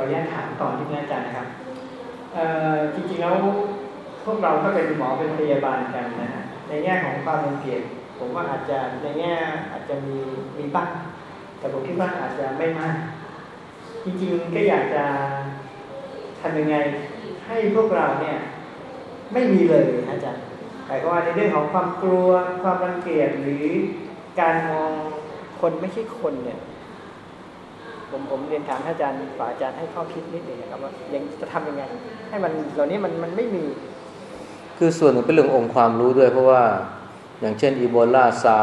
ขออนุญาตถามต่อที่อาจารย์นะครับจริงๆแล้วพวกเราก็เป็นหมอเป็นพยาบาลกันนะฮะในแง่ของความเป็นเกียรติผมว่าอาจจะในแง่อาจจะมีมีบ้างแต่ผมคิดว่าอาจจะไม่มาก จริงๆก็อยากจะทำยังไงให้พวกเราเนี่ย ไม่มีเลยอาจารย์แต่ก็ว่าในเรื่องของความกลัวความรังเกียจหรือการมองคนไม่ใช่คนเนี่ย ผมผมเรียนถามท่านอาจารย์ฝากอาจารย์ให้ข้อคิดนิดหนึ่งนะครับว่ายังจะทำยังไง ให้มันเหล่านี้มันมันไม่มี คือส่วนหนึ่งเป็นเรื่ององค์ความรู้ด้วย เพราะว่าอย่างเช่นอีโบลาซา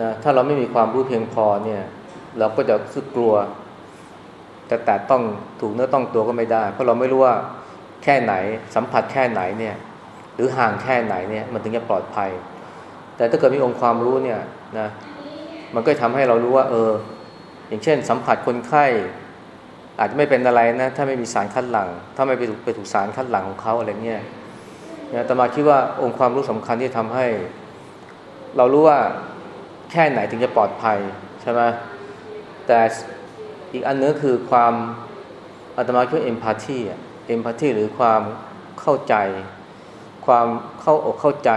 นะถ้าเราไม่มีความรู้เพียงพอเนี่ย เราก็จะสึกกลัว แต่แต่ต้องถูกเนื้อต้องตัวก็ไม่ได้ เพราะเราไม่รู้ว่าแค่ไหน สัมผัสแค่ไหนเนี่ย หรือห่างแค่ไหนเนี่ยมันถึงจะปลอดภัย แต่ถ้าเกิดมีองค์ความรู้เนี่ยนะมันก็ทำให้เรารู้ว่า เออ อย่างเช่น สัมผัสคนไข้ อาจจะไม่เป็นอะไรนะ ถ้าไม่มีสารคัดหลัง่งถ้าไม่ไปถูกไปถูกสารคัดหลั่งของเขาอะไรเงี้ยนะแต่มาคิดว่าองค์ความรู้สำคัญที่ทำให้ เรารู้ว่าแค่ไหนถึงจะปลอดภัยใช่ไหมแต่อีกอันนึงคือความอาตมาคิดว่าเอมพัตตีเอมพัตตีหรือความเข้าใจ ความเข้าอกเข้าใจ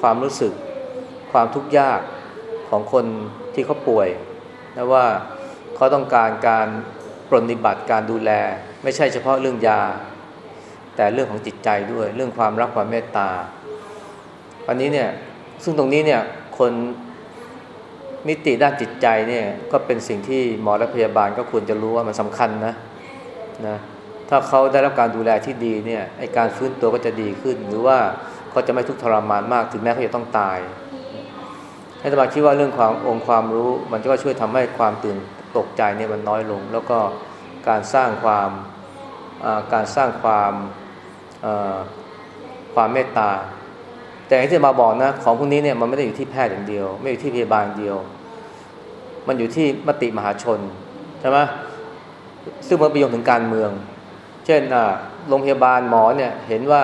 ความรู้สึก ความทุกข์ยากของคนที่เขาป่วย นะว่าเขาต้องการการปรนิบัติการดูแล ไม่ใช่เฉพาะเรื่องยา แต่เรื่องของจิตใจด้วย เรื่องความรักความเมตตา อันนี้เนี่ยซึ่งตรงนี้เนี่ยคนมิติด้านจิตใจเนี่ยก็เป็นสิ่งที่หมอและพยาบาลก็ควรจะรู้ว่ามันสำคัญนะนะถ้าเขาได้รับการดูแลที่ดีเนี่ยไอการฟื้นตัวก็จะดีขึ้น หรือว่าเขาจะไม่ทุกข์ทรมานมากถึงแม้เขาจะต้องตาย ให้ตมาคิดว่าเรื่องความองค์ความรู้ มันก็ช่วยทำให้ความตื่นตกใจเนี่ยมันน้อยลง แล้วก็การสร้างความการสร้างความความเมตตา แต่ที่มาบอกนะของพวกนี้เนี่ยมันไม่ได้อยู่ที่แพทย์อย่างเดียว ไม่อยู่ที่พยาบาลอย่างเดียว มันอยู่ที่มติมหาชนใช่ไหมซึ่งมันไปโยงถึงการเมือง เช่นโรงพยาบาลหมอเนี่ยเห็นว่า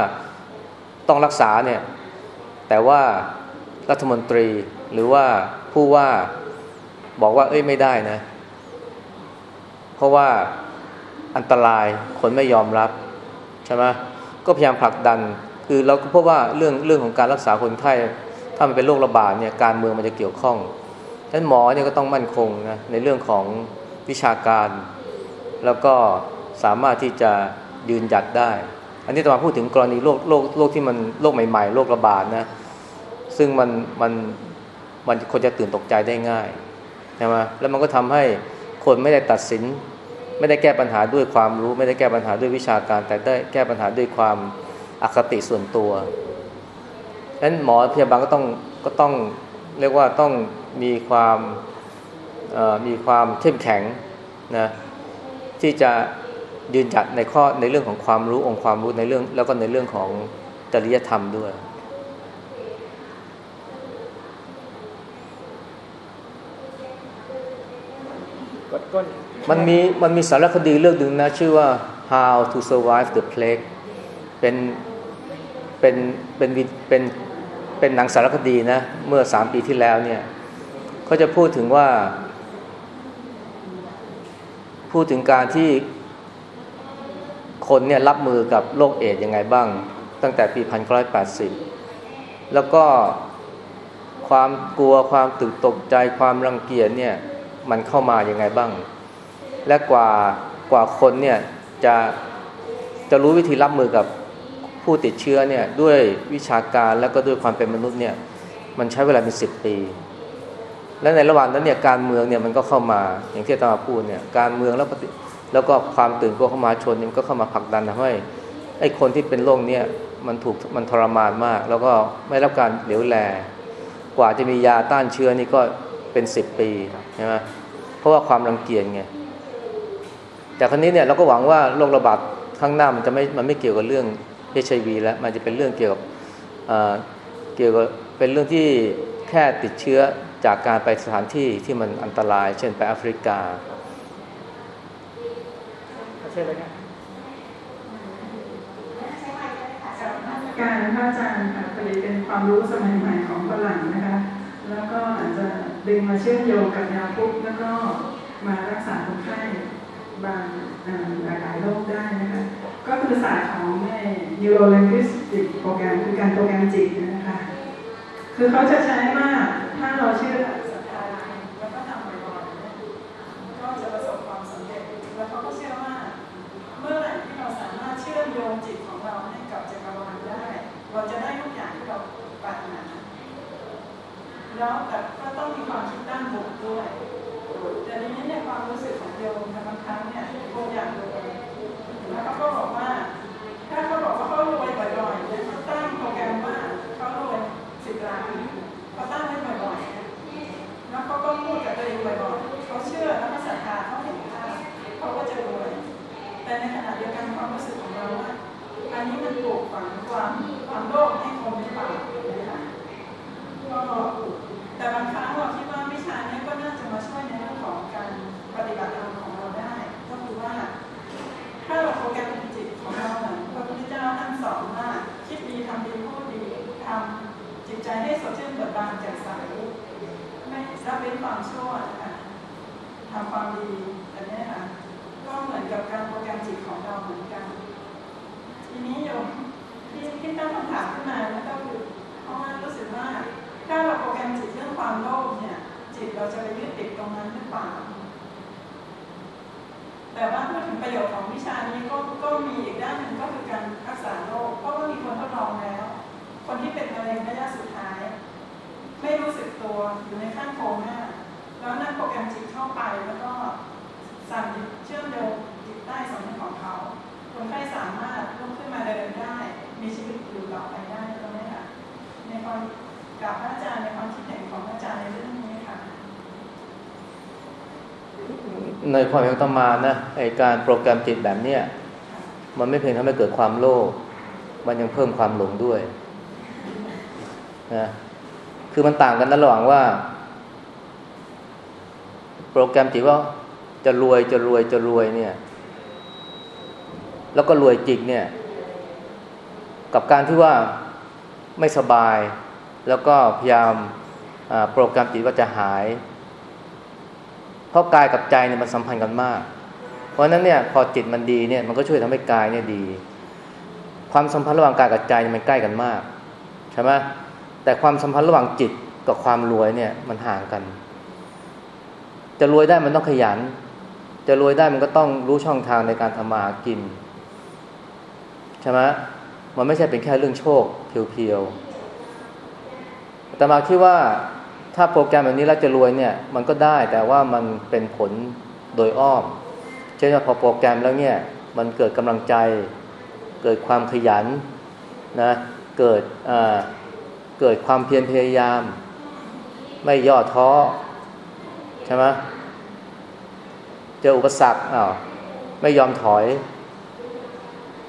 ต้องรักษาเนี่ยแต่ว่ารัฐมนตรี หรือว่าผู้ว่าบอกว่า เอ้ยไม่ได้นะ เพราะว่าอันตรายคนไม่ยอมรับใช่ไหมก็พยายามผลักดัน คือเราก็พบว่าเรื่องเรื่องของการรักษาคนไข้ถ้ามันเป็นโรคระบาดเนี่ยการเมืองมันจะเกี่ยวข้องฉะนั้นหมอเนี่ยก็ต้องมั่นคงนะในเรื่องของวิชาการ แล้วก็สามารถที่จะยืนหยัดได้ อันนี้ตมาพูดถึงกรณีโรคโรคโรคที่มันโรคใหม่ๆโรคระบาดนะซึ่งมันมัน มันคนจะตื่นตกใจได้ง่ายใช่ไหมแล้วมันก็ทำให้คนไม่ได้ตัดสิน ไม่ได้แก้ปัญหาด้วยความรู้ ไม่ได้แก้ปัญหาด้วยวิชาการ แต่ได้แก้ปัญหาด้วยความอคติส่วนตัวฉะนั้นหมอพยาบาลก็ต้องก็ต้องเรียกว่าต้องมีความมีความเข้มแข็งนะที่จะยืนจัดในข้อในเรื่องของความรู้องค์ความรู้ในเรื่อง แล้วก็ในเรื่องของจริยธรรมด้วย มันมีมันมีสารคดีเรื่องหนึ่งนะ ชื่อว่า How to Survive the Plague เป็นเป็นเป็นเป็นเป็นหนังสารคดีนะ เมื่อสามปีที่แล้วเนี่ยเขาจะพูดถึงว่า พูดถึงการที่คนเนี่ยรับมือกับโรคเอดยังไงบ้าง ตั้งแต่ปีพันเก้าร้อยแปดสิบแล้วก็ความกลัวความตื่นตกใจความรังเกียจเนี่ย มันเข้ามาอยังไงบ้าง และกว่ากว่าคนเนี่ยจะจะรู้วิธีรับมือกับผู้ติดเชื้อเนี่ยด้วยวิชาการแล้วก็ด้วยความเป็นมนุษย์เนี่ยมันใช้เวลาเป็นสิบปี และในระหว่างนั้นเนี่ยการเมืองเนี่ยมันก็เข้ามาอย่างที่ตาพูดเนี่ยการเมืองแล้วแล้วก็ความตื่นกลัวเข้ามาชนมันก็เข้ามาผลักดันทำให้ไอ้คนที่เป็นโรคเนี่ยมันถูกมันทรมานมาก แล้วก็ไม่รับการเหลียวแล กว่าจะมียาต้านเชื้อนี่ก็เป็นสิบปีใช่ไหม ราะว่าความรังเกียจไงแต่ครั้นี้เนี่ยเราก็หวังว่าโรคระบาดข้างหน้ามันจะไม่มันไม่เกี่ยวกับเรื่องเอชไอวีแล้วมันจะเป็นเรื่องเกี่ยวกับเกี่ยวกับเป็นเรื่องที่แค่ติดเชื้อจากการไปสถานที่ที่มันอันตราย เช่นไปแอฟริกาใช่ไหมครับการพระอาจารย์ค่ะพอดีเป็นความรู้สมัยใหม่ของฝรั่งนะคะ แล้วก็อาจจะ ดึงมาเชื่อมโยงกับยาปุ๊บแล้วก็มารักษาคนไข้บางหลากหลายโรคได้นะคะก็คือศาสตร์ของใน neuro linguistic โปรแกรมคือการโปรแกรมจิตนะคะคือเขาจะใช้ว่าถ้าเราเชื่อศรัทธาแล้วก็ทำบ่อยๆก็จะประสบความสำเร็จแล้วเขาก็เชื่อว่าเมื่อไหร่ที่เราสามารถเชื่อมโยงจิตของเราให้กับจักรวาลได้ เราจะได้ทุกอย่างที่เราปรารถนา แล้วแต่ก็ต้องมีความคิดด้านบวกด้วยแต่ทีนี้ในความรู้สึกของโยมบางครั้งเนี่ยโยมอยากรวยแล้วเขาก็บอกว่า ถ้าเขาบอกว่าเขารวยบ่อยๆเนี่ยเขาตั้งโปรแกรมว่าเขารวยสิบล้านเขาตั้งไว้บ่อยๆแล้วเขาก็พูดกับตัวเองบ่อยๆเขาเชื่อแล้วก็ศรัทธาเขาเห็นค่าเขาก็จะรวยแต่ในขณะเดียวกันความรู้สึกของเราว่าอันนี้มันปลูกฝังความความโลภให้คนหรือเปล่าก็ แต่บางครั้งเราคิดว่าวิชานี้ก็น่าจะมาช่วยในเรื่องของการปฏิบัติธรรมของเราได้ ก็คือว่า ถ้าเราโปรแกรมจิตของเราเหมือนพระพุทธเจ้าท่านสอนว่าคิดดีทำดีพูดดีทำจิตใจให้สดชื่นเบิกบานแจ่มใสไม่ละเว้นความชั่วนะคะทำความดีอันนี้ค่ะก็เหมือนกับการโปรแกรมจิตของเราเหมือนกัน ทีนี้โยมที่ที่ตั้งคำถามขึ้นมาแล้วก็คือเพราะว่ารู้สึกว่า ถ้าเราโปรแกรมจิตเรื่องความโลภเนี่ย จิตเราจะไปยึดติดตรงนั้นหรือเปล่า แต่ว่าพูดถึงประโยชน์ของวิชานี้ก็ก็มีอีกด้านหนึ่งก็คือการรักษาโรคเพราะว่ามีคนทดลองแล้ว คนที่เป็นมะเร็งระยะสุดท้าย ไม่รู้สึกตัวอยู่ในขั้นโคม่าแล้วนั่งโปรแกรมจิตเข้าไปแล้วก็สั่งเชื่อมโยงจิตใต้สำนึกของเขาคนไข้สามารถลุกขึ้นมาเดินได้ มีชีวิตอยู่ต่อไปได้ตรงนี้ค่ะในความ กับพระอาจารย์ในความคิดเห็นของพระอาจารย์ในเรื่องนี้ค่ะในความเห็นตมานะไอการโปรแกรมจิตแบบเนี้ยมันไม่เพียงทำให้เกิดความโลภมันยังเพิ่มความหลงด้วยนะคือมันต่างกันนะระหว่างว่า โปรแกรมจิตว่าจะรวยจะรวยจะรวยเนี่ย แล้วก็รวยจริงเนี่ย กับการที่ว่าไม่สบาย แล้วก็พยายามโปรแกรมจิตว่าจะหาย เพราะกายกับใจเนี่ยมันสัมพันธ์กันมาก เพราะฉะนั้นเนี่ยพอจิตมันดีเนี่ยมันก็ช่วยทำให้กายเนี่ยดี ความสัมพันธ์ระหว่างกายกับใจมันใกล้กันมากใช่ไหมแต่ความสัมพันธ์ระหว่างจิตกับความรวยเนี่ยมันห่างกัน จะรวยได้มันต้องขยัน จะรวยได้มันก็ต้องรู้ช่องทางในการทำมาหากินใช่ไหมมันไม่ใช่เป็นแค่เรื่องโชคเพียวๆ แต่มาคิดว่าถ้าโปรแกรมแบบนี้แล้วจะรวยเนี่ย มันก็ได้แต่ว่ามันเป็นผลโดยอ้อม เช่นว่าพอโปรแกรมแล้วเนี่ย มันเกิดกำลังใจ เกิดความขยันนะ เกิดเกิดความเพียรพยายาม ไม่ย่อท้อใช่ไหมเจออุปสรรคอ้าวไม่ยอมถอย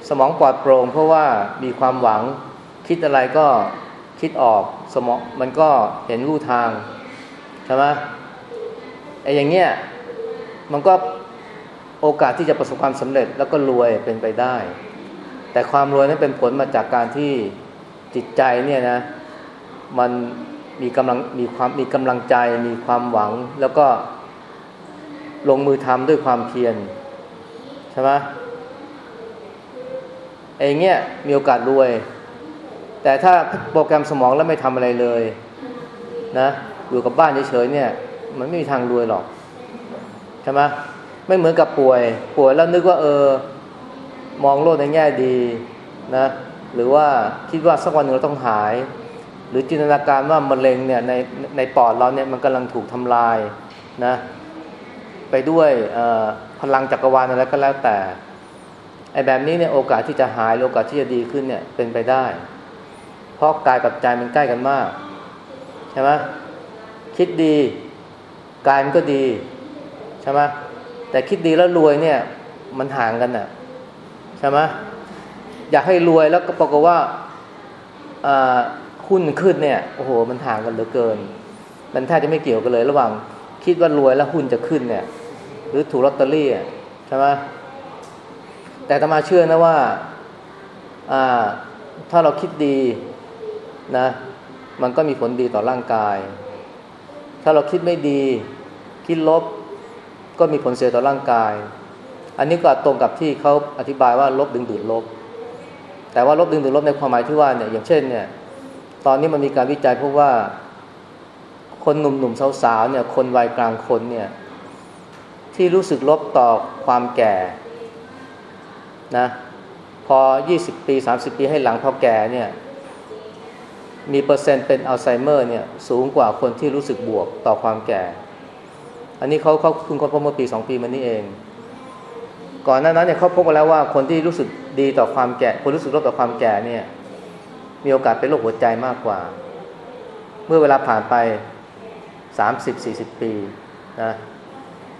สมองปลอดโปร่งเพราะว่ามีความหวังคิดอะไรก็ คิดออกสมองมันก็เห็นรูทางใช่ไหมไอ้อย่างเงี้ยมันก็โอกาสที่จะประสบความสำเร็จแล้วก็รวยเป็นไปได้ แต่ความรวยนั้นเป็นผลมาจากการที่จิตใจเนี่ยนะ มันมีกำลังมีความมีกำลังใจมีความหวัง แล้วก็ลงมือทำด้วยความเพียรใช่ไหมไอ้เงี้ยมีโอกาสรวย แต่ถ้าโปรแกรมสมองแล้วไม่ทำอะไรเลยนะอยู่กับบ้านเฉยๆเนี่ย มันไม่มีทางรวยหรอกใช่ไหมไม่เหมือนกับป่วย ป่วยแล้วนึกว่าเออ มองโลกในแง่ดีนะหรือว่าคิดว่าสักวันหนึ่งเราต้องหาย หรือจินตนาการว่ามะเร็งเนี่ยในในปอดเราเนี่ยมันกำลังถูกทำลายนะไปด้วยพลังจักรวาลอะไรก็แล้วแต่ไอ้แบบนี้เนี่ยโอกาสที่จะหายโอกาสที่จะดีขึ้นเนี่ยเป็นไปได้ เพราะกายกับใจมันใกล้กันมาก ใช่ไหมคิดดีกายมันก็ดีใช่ไหมแต่คิดดีแล้วรวยเนี่ย มันห่างกันน่ะใช่ไหมอยากให้รวยแล้วก็ปรากฏว่าหุ้นขึ้นเนี่ยโอ้โห มันห่างกันเหลือเกิน มันแทบจะไม่เกี่ยวกันเลย ระหว่างคิดว่ารวยแล้วหุ้นจะขึ้นเนี่ย หรือถูกลอตเตอรี่ใช่ไหมแต่ตมาเชื่อนะว่าถ้าเราคิดดี นะ มันก็มีผลดีต่อร่างกาย ถ้าเราคิดไม่ดี คิดลบ ก็มีผลเสียต่อร่างกาย อันนี้ก็ตรงกับที่เขาอธิบายว่าลบดึงดูดลบ แต่ว่าลบดึงดูดลบในความหมายที่ว่าเนี่ยอย่างเช่นเนี่ย ตอนนี้มันมีการวิจัยพบว่า คนหนุ่มๆสาวๆเนี่ย คนวัยกลางคนเนี่ย ที่รู้สึกลบต่อความแก่นะพอ 20 ปี 30 ปีให้หลังพอแก่เนี่ย มีเปอร์เซ็นต์เป็นอัลไซเมอร์เนี่ยสูงกว่าคนที่รู้สึกบวกต่อความแก่ อันนี้เขาเขาเพิ่งค้นพบเมื่อปี2ปีมานี้เอง ก่อนหน้านั้นเนี่ยเขาพบมาแล้วว่าคนที่รู้สึกดีต่อความแก่ คนรู้สึกลบต่อความแก่เนี่ยมีโอกาสเป็นโรคหัวใจมากกว่า เมื่อเวลาผ่านไป30-40ปีนะ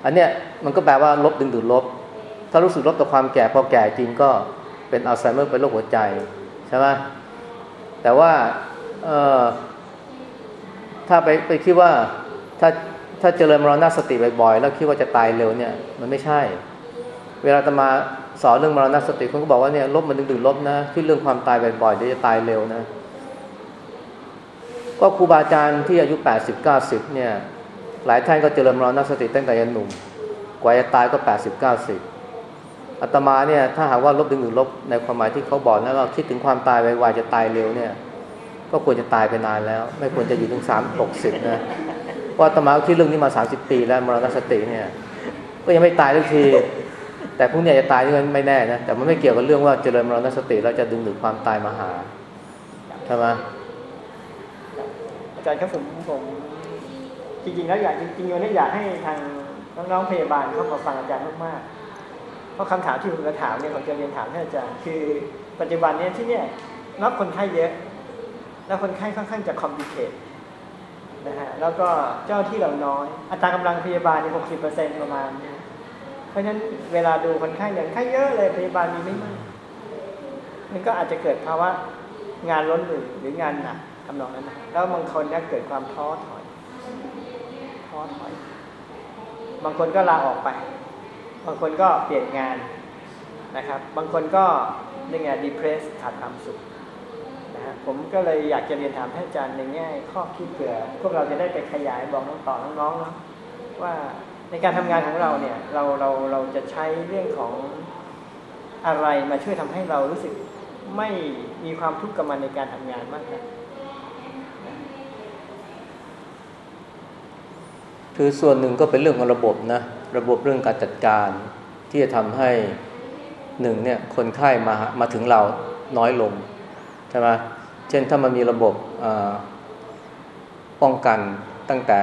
อันเนี้ยมันก็แปลว่าลบดึงดูดลบ ถ้ารู้สึกลบต่อความแก่พอแก่จริงก็เป็นอัลไซเมอร์เป็นโรคหัวใจใช่ไหมแต่ว่า ถ้าไปไปคิดว่าถ้าถ้าเจริญมรณสติบ่อยๆแล้วคิดว่าจะตายเร็วเนี่ย มันไม่ใช่ เวลาตมาสอนเรื่องมรณสติคนก็บอกว่าเนี่ยลบมันดึงดูดลบนะคิดเรื่องความตายบ่อยๆเดี๋ยวจะตายเร็วนะก็ครูบาอาจารย์ที่อายุ80 90เนี่ย หลายท่านก็เจริญมรณสติตั้งแต่ยังหนุ่ม กว่าจะตายก็80 90อาตมาเนี่ยถ้าหากว่าลบดึงดูดลบในความหมายที่เขาบอกแล้วก็คิดถึงความตายไวๆจะตายเร็วเนี่ย ก็ควรจะตายไปนานแล้ว ไม่ควรจะอยู่ถึงสามหกสิบนะว่าตมาคิดเรื่องนี้มาสามสิบปีแล้วมรณสติเนี่ย ก็ยังไม่ตายทุกที แต่พวกนี้จะตายนี่ไม่แน่นะแต่มันไม่เกี่ยวกับเรื่องว่าเจริญมรณสติแล้วจะดึงดูดความตายมาหาใช่ไหมอาจารย์ครับผมผมจริงๆแล้วอยากจริงๆวันนี้อยากให้ทางน้องๆพยาบาลเข้ามาฟังอาจารย์มากๆเพราะคำถามที่ผมจะถามเนี่ยผมจะเรียนถามท่านอาจารย์ คือปัจจุบันเนี่ยที่เนี่ยรับคนไข้เยอะ แล้วคนไข้ค่อนข้างจะคอมพิเคทนะฮะแล้วก็เจ้าที่เราน้อย อัตรากำลังพยาบาลในหกสิบเปอร์เซ็นประมาณ เพราะฉะนั้นเวลาดูคนไข้อย่างไข้เยอะเลยพยาบาลมีไม่มากมันก็อาจจะเกิดภาวะงานล้นหรือหรืองานหนักทำนองนั้นนะแล้วบางคนเนี่ยเกิดความท้อถอยท้อถอย บางคนก็ลาออกไป บางคนก็เปลี่ยนงานนะครับ บางคนก็นี่ไง depress ขาดความสุข ผมก็เลยอยากจะเรียนถามท่านอาจารย์ในแง่ข้อคิดเผื่อพวกเราจะได้ไปขยายบอกน้องต่อน้องๆนะว่าในการทำงานของเราเนี่ยเราเราเราจะใช้เรื่องของอะไรมาช่วยทำให้เรารู้สึกไม่มีความทุกข์กับมันในการทำงานมากขึ้นคือส่วนหนึ่งก็เป็นเรื่องของระบบนะระบบเรื่องการจัดการที่จะทำให้หนึ่งเนี่ยคนไข้มามาถึงเราน้อยลง ใช่ไหมเช่นถ้ามันมีระบบป้องกันตั้งแต่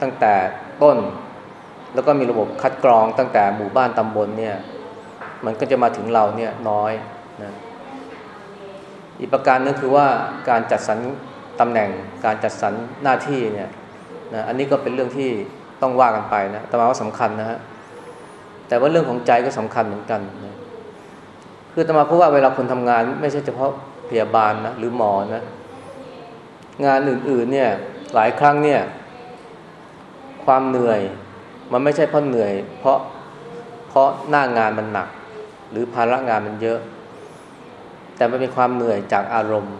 ตั้งแต่ต้น แล้วก็มีระบบคัดกรองตั้งแต่หมู่บ้านตำบลเนี่ยมันก็จะมาถึงเราเนี่ยน้อยนะอีกประการนึงคือว่าการจัดสรรตำแหน่งการจัดสรรหน้าที่เนี่ยนะอันนี้ก็เป็นเรื่องที่ต้องว่ากันไปนะแต่มาว่าสำคัญนะฮะแต่ว่าเรื่องของใจก็สำคัญเหมือนกันนะ คือตมาเพราะว่าเวลาคนทำงาน ไม่ใช่เฉพาะพยาบาลนะหรือหมอนะงานอื่นๆเนี่ยหลายครั้งเนี่ย ความเหนื่อย มันไม่ใช่เพราะเหนื่อย เพราะเพราะหน้างานมันหนัก หรือภาระงานมันเยอะ แต่มันเป็นความเหนื่อยจากอารมณ์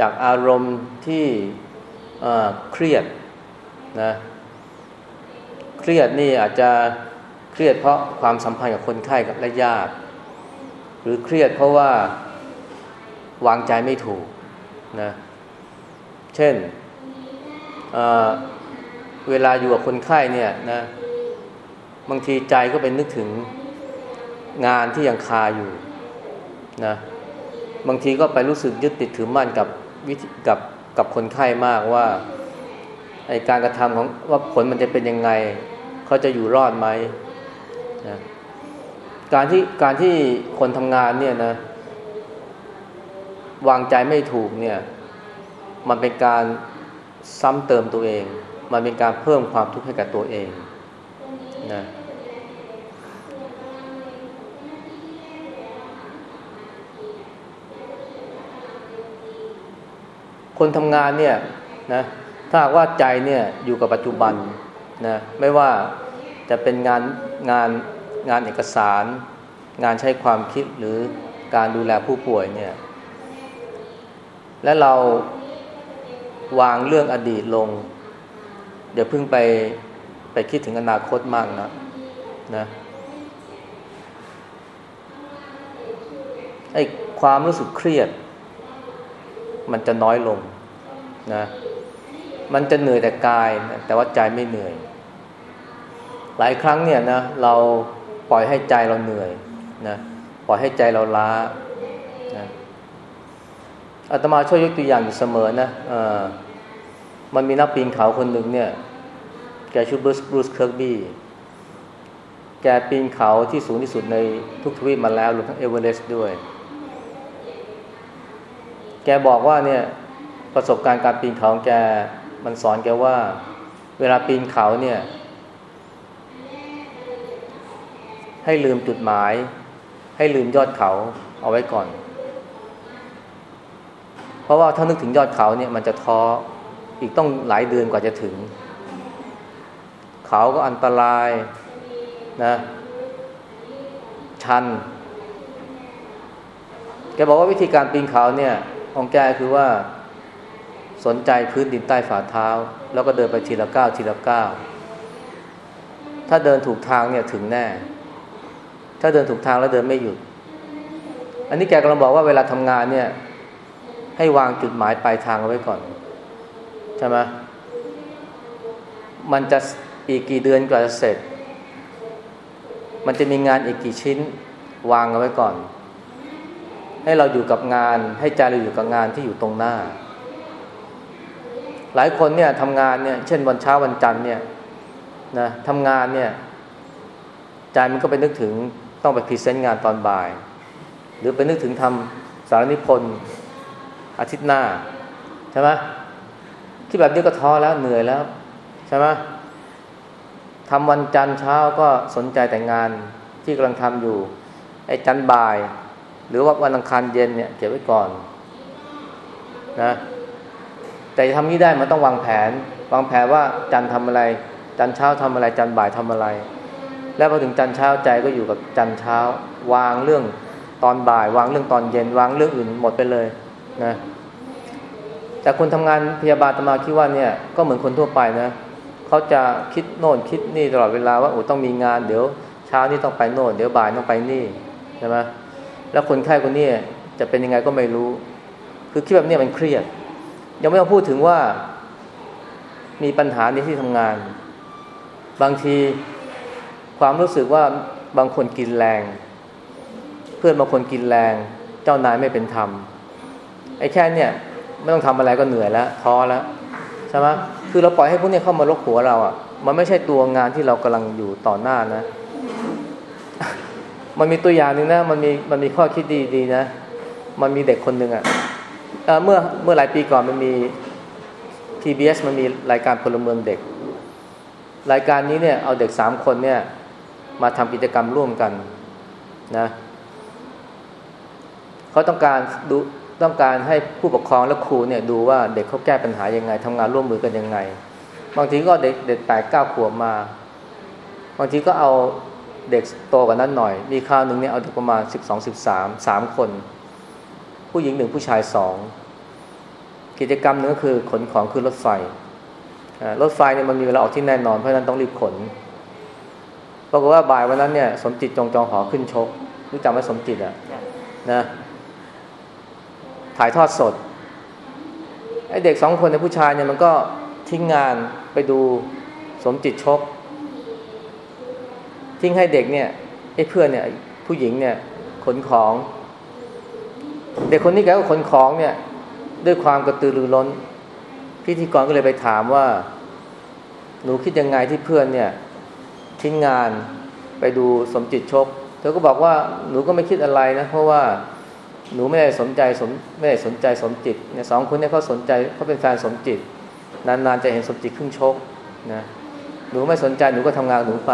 จากอารมณ์ที่เครียดนะเครียดนี่อาจจะเครียดเพราะความสัมพันธ์กับคนไข้กับและญาติ หรือเครียดเพราะว่าวางใจไม่ถูกนะเช่นเเวลาอยู่กับคนไข้เนี่ยนะบางทีใจก็เป็นนึกถึงงานที่ยังคาอยู่นะบางทีก็ไปรู้สึกยึดติดถือมั่นกับวิธีกับกับคนไข้มากว่าไอการกระทำของว่าผลมันจะเป็นยังไง เขาจะอยู่รอดไหมนะ การที่การที่คนทำงานเนี่ยนะ วางใจไม่ถูกเนี่ย มันเป็นการซ้ำเติมตัวเอง มันเป็นการเพิ่มความทุกข์ให้กับตัวเองนะคนทำงานเนี่ยนะถ้าหากว่าใจเนี่ยอยู่กับปัจจุบันนะไม่ว่าจะเป็นงานงาน งานเอกสาร งานใช้ความคิดหรือการดูแลผู้ป่วยเนี่ย และเราวางเรื่องอดีตลง เดี๋ยวเพิ่งไปไปคิดถึงอนาคตมากนะนะไอ้ความรู้สึกเครียด มันจะน้อยลงนะมันจะเหนื่อยแต่กายนะแต่ว่าใจไม่เหนื่อย หลายครั้งเนี่ยนะเรา ปล่อยให้ใจเราเหนื่อยนะปล่อยให้ใจเราล้านะอาตมาช่วยยกตัวอย่างอยู่เสมอนะมันมีนักปีนเขาคนหนึ่งเนี่ย แกชื่อบรูซบรูซเคิร์กบี้แกปีนเขาที่สูงที่สุดในทุกทวีปมาแล้วรวมทั้งเอเวอเรสต์ด้วย แกบอกว่าเนี่ยประสบการณ์การปีนเขาของแกมันสอนแกว่า เวลาปีนเขาเนี่ย ให้ลืมจุดหมาย ให้ลืมยอดเขาเอาไว้ก่อน เพราะว่าถ้านึกถึงยอดเขาเนี่ยมันจะท้ออีกต้องหลายเดือนกว่าจะถึง เขาก็อันตรายนะชัน แกบอกว่าวิธีการปีนเขาเนี่ยของแกคือว่าสนใจพื้นดินใต้ฝ่าเท้า แล้วก็เดินไปทีละก้าวทีละก้าวถ้าเดินถูกทางเนี่ยถึงแน่ ถ้าเดินถูกทางแล้วเดินไม่หยุด อันนี้แกกำลังบอกว่าเวลาทำงานเนี่ย ให้วางจุดหมายปลายทางเอาไว้ก่อน ใช่ไหมมันจะอีกกี่เดือนกว่าจะเสร็จ มันจะมีงานอีกกี่ชิ้น วางเอาไว้ก่อน ให้เราอยู่กับงาน ให้ใจเราอยู่กับงานที่อยู่ตรงหน้า หลายคนเนี่ยทำงานเนี่ย เช่นวันเช้าวันจันทร์เนี่ยนะทำงานเนี่ยใจมันก็ไปนึกถึง ต้องไปพรีเซนต์งานตอนบ่าย หรือไปนึกถึงทำสารนิพนธ์อาทิตย์หน้า ใช่ไหมที่แบบนี้ก็ท้อแล้วเหนื่อยแล้ว ใช่ไหมทำวันจันทร์เช้าก็สนใจแต่งานที่กำลังทำอยู่ ไอ้จันทร์บ่าย หรือว่าวันอังคารเย็นเนี่ยเก็บไว้ก่อนนะแต่ทำนี้ได้มันต้องวางแผน วางแผนว่าจันทร์ทำอะไร จันทร์เช้าทำอะไร จันทร์บ่ายทำอะไร แล้วพอถึงจันเช้าใจก็อยู่กับจันเช้า วางเรื่องตอนบ่าย วางเรื่องตอนเย็น วางเรื่องอื่นหมดไปเลยนะแต่คนทำงานพยาบาลตมาคิดว่าเนี่ยก็เหมือนคนทั่วไปนะเขาจะคิดโน่นคิดนี่ตลอดเวลาว่าโอ้ต้องมีงานเดี๋ยวเช้านี้ต้องไปโน่นเดี๋ยวบ่ายต้องไปนี่ใช่ไหมแล้วคนไข้คนนี้จะเป็นยังไงก็ไม่รู้ คือคิดแบบนี้มันเครียด ยังไม่ต้องพูดถึงว่ามีปัญหาในที่ทำงาน บางที ความรู้สึกว่าบางคนกินแรง เพื่อนบางคนกินแรง เจ้านายไม่เป็นธรรมไอ้แค่เนี่ยไม่ต้องทำอะไรก็เหนื่อยแล้วท้อแล้วใช่ไหมคือเราปล่อยให้พวกนี้เข้ามาลกหัวเราอะ่ะ มันไม่ใช่ตัวงานที่เรากำลังอยู่ต่อหน้านะ มันมีตัวอย่างหนึ่งนะมันมีมันมีข้อคิดดีๆนะ มันมีเด็กคนหนึ่งอะ่ะเมื่อเมื่อหลายปีก่อนมันมี TBS มันมีรายการพลเมืองเด็ก รายการนี้เนี่ยเอาเด็กสามคนเนี่ย มาทำกิจกรรมร่วมกันนะเขาต้องการดูต้องการให้ผู้ปกครองและครูเนี่ยดูว่าเด็กเขาแก้ปัญหายังไงทำงานร่วมมือกันยังไง บางทีก็เด็กเด็กแปดเก้าขวบมา บางทีก็เอาเด็กโตกว่านั้นหน่อย มีคราวหนึ่งเนี่ยเอาเด็กประมาณสิบสองสิบสามสามคน ผู้หญิงหนึ่งผู้ชายสองกิจกรรมนึงก็คือขนของขึ้นรถไฟรถไฟเนี่ยมันมีเวลาออกที่แน่นอนเพราะนั้นต้องรีบขน ปรากฏว่าบ่ายวันนั้นเนี่ย สมจิตจงจองหอขึ้นชก รู้จักไหมสมจิตอะนะ ถ่ายทอดสดไอเด็กสองคนในผู้ชายเนี่ยมันก็ทิ้งงานไปดูสมจิตชก ทิ้งให้เด็กเนี่ยไอ้เพื่อนเนี่ยผู้หญิงเนี่ยขนของ เด็กคนนี้แกก็ขนของเนี่ย ด้วยความกระตือรือร้น พิธีกรก็เลยไปถามว่า หนูคิดยังไงที่เพื่อนเนี่ย ทิ้งงานไปดูสมจิตชก เธอก็บอกว่าหนูก็ไม่คิดอะไรนะ เพราะว่าหนูไม่ได้สนใจสมไม่ได้สนใจสมจิตเนี่ยสองคนนี้เขาสนใจเขาเป็นแฟนสมจิต นานๆจะเห็นสมจิตขึ้นชกนะหนูไม่สนใจหนูก็ทำงานหนูไป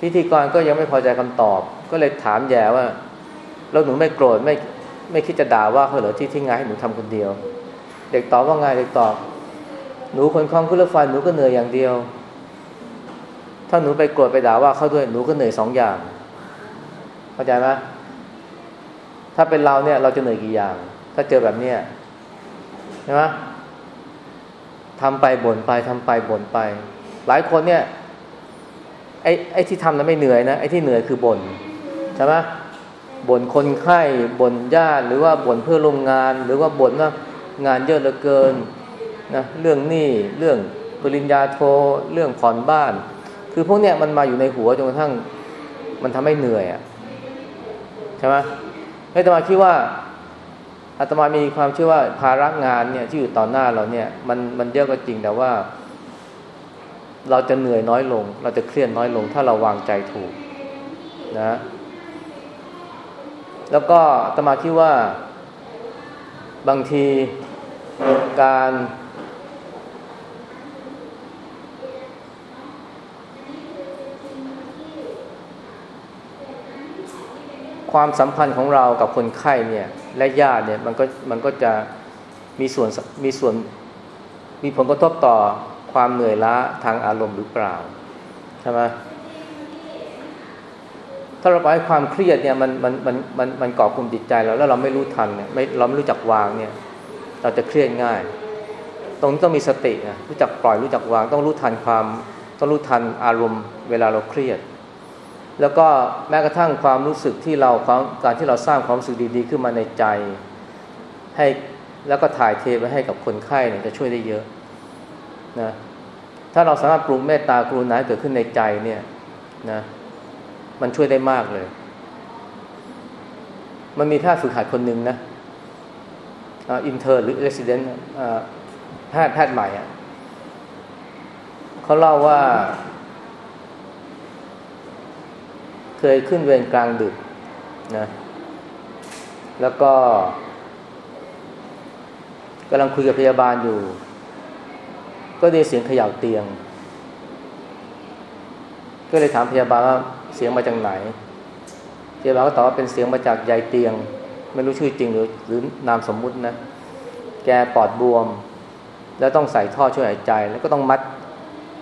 พิธีกรก็ยังไม่พอใจคำตอบ ก็เลยถามแย่ว่าแล้วหนูไม่โกรธไม่ไม่คิดจะด่าว่าเขาเหรอที่ทิ้งงานให้หนูทำคนเดียว เด็กตอบว่าไงเด็กตอบ หนูคนคล้องขึ้นรถไฟหนูก็เหนื่อยอย่างเดียว ถ้าหนูไปโกรธไปด่าว่าเขาด้วยหนูก็เหนื่อยสองอย่าง เข้าใจไหมถ้าเป็นเราเนี่ย เราจะเหนื่อยกี่อย่าง ถ้าเจอแบบเนี้ยใช่ไหมทำไปบ่นไปทำไปบ่นไป หลายคนเนี่ย ไอ้ไอ้ที่ทำนั้นไม่เหนื่อยนะไอ้ที่เหนื่อยคือบ่นใช่ไหมบ่นคนไข้บ่นญาติหรือว่าบ่นเพื่อโรงงาน หรือว่าบ่นว่างานเยอะเหลือเกินนะเรื่องหนี้เรื่องปริญญาโทเรื่องผ่อนบ้าน คือพวกเนี้ยมันมาอยู่ในหัวจนกระทั่งมันทำให้เหนื่อยอะ่ะใช่ไหมให้ตมาคิดว่าอาตมามีความเชื่อว่าภาระงานเนี่ยที่อยู่ต่อหน้าเราเนี่ย มันมันเยอะก็จริงแต่ว่า เราจะเหนื่อยน้อยลง เราจะเครียดน้อยลง ถ้าเราวางใจถูกนะ แล้วก็อาตมาคิดว่าบางทีการ ความสัมพันธ์ของเรากับคนไข้เนี่ยและญาติเนี่ยมันก็มันก็จะมีส่วนมีส่วนมีผลกระทบต่อความเหนื่อยล้าทางอารมณ์หรือเปล่าใช่ไหมถ้าเราปล่อยความเครียดเนี่ยมันมันมันมันมันก่อกลุ่มจิตใจเราแล้วเราไม่รู้ทันเนี่ยไม่เราไม่รู้จักวางเนี่ยเราจะเครียดง่าย ตรงนี้ต้องมีสตินะรู้จักปล่อยรู้จักวาง ต้องรู้ทันความต้องรู้ทันอารมณ์เวลาเราเครียด แล้วก็แม้กระทั่งความรู้สึกที่เราการที่เราสร้างความรู้สึกดี ๆ ขึ้นมาในใจ ให้แล้วก็ถ่ายเทไปให้กับคนไข้เนี่ยจะช่วยได้เยอะนะถ้าเราสามารถปรุงเมตตากรุณาเกิดขึ้นในใจเนี่ยนะมันช่วยได้มากเลย มันมีแพทย์ฝึกหัดคนหนึ่งนะ intern หรือ residentแพทย์แพทย์ใหม่เขาเล่าว่า เคยขึ้นเวรกลางดึกนะแล้วก็กำลังคุยกับพยาบาลอยู่ ก็ได้เสียงเขย่าเตียง ก็เลยถามพยาบาลว่าเสียงมาจากไหน พยาบาลก็ตอบว่าเป็นเสียงมาจากยายเตียง ไม่รู้ชื่อจริงหรือหรือนามสมมุตินะ แกปอดบวม แล้วต้องใส่ท่อช่วยหายใจ แล้วก็ต้องมัด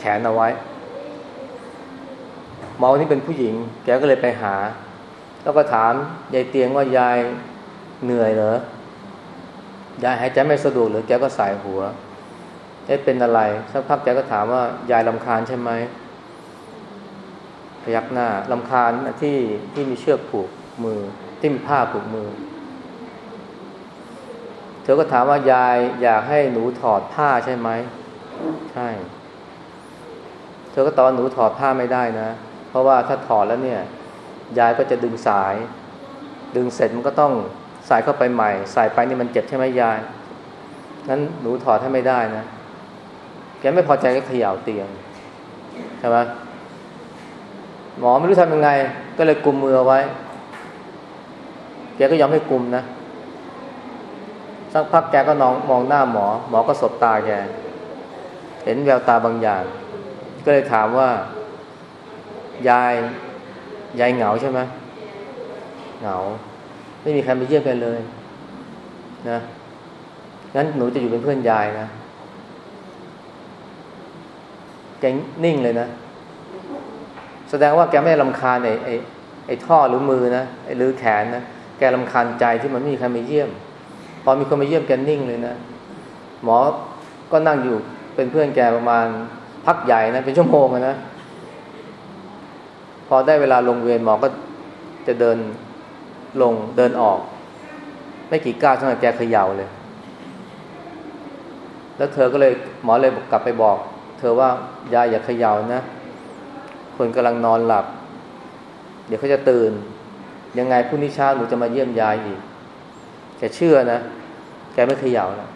แขนเอาไว้ หมอที่เป็นผู้หญิง แกก็เลยไปหา แล้วก็ถามยายเตียงว่ายายเหนื่อยเหรอยายหายใจไม่สะดวกหรือแกก็สายหัวไอ้เป็นอะไรสักพักแกก็ถามว่ายายลำคาญใช่ไหมพยักหน้าลำคาญที่ที่มีเชือกผูกมือที่มผ้าผูกมือ เธอก็ถามว่ายายอยากให้หนูถอดผ้าใช่ไหมใช่ เธอก็ตอบหนูถอดผ้าไม่ได้นะ เพราะว่าถ้าถอดแล้วเนี่ย ยายก็จะดึงสาย ดึงเสร็จมันก็ต้องใส่เข้าไปใหม่ ใส่ไปนี่มันเจ็บใช่ไหมยายนั้นหนูถอดให้ไม่ได้นะแกไม่พอใจก็เขย่าเตียงใช่ไหมหมอไม่รู้ทำยังไง ก็เลยกุมมือไว้ แกก็ยอมให้กุมนะสักพักแกก็นองมองหน้าหมอ หมอก็สบตาแก เห็นแววตาบางอย่าง ก็เลยถามว่า ยายยายเหงาใช่ไหมเหงา ไม่มีใครมาเยี่ยมกันเลย นะงั้นหนูจะอยู่เป็นเพื่อนยายนะแกนิ่งเลยนะ แสดงว่าแกไม่ลำคาญไอ้ไอ้ไอ้ท่อหรือมือนะไอ้หรือแขนนะแกลำคาญใจที่มันไม่มีใครมาเยี่ยม พอมีคนมาเยี่ยมแกนิ่งเลยนะหมอก็นั่งอยู่เป็นเพื่อนแกประมาณพักใหญ่นะเป็นชั่วโมงนะ พอได้เวลาลงเวรหมอก็จะเดินลงเดินออก ไม่กี่ก้าวเท่านั้นแกเขย่าเลย แล้วเธอก็เลยหมอเลยกลับไปบอก เธอว่ายายอย่าเขย่านะ คนกำลังนอนหลับ เดี๋ยวเขาจะตื่น ยังไงพรุ่งนี้เช้าหนูจะมาเยี่ยมยายอีกแกเชื่อนะ แกไม่เขย่าแล้ว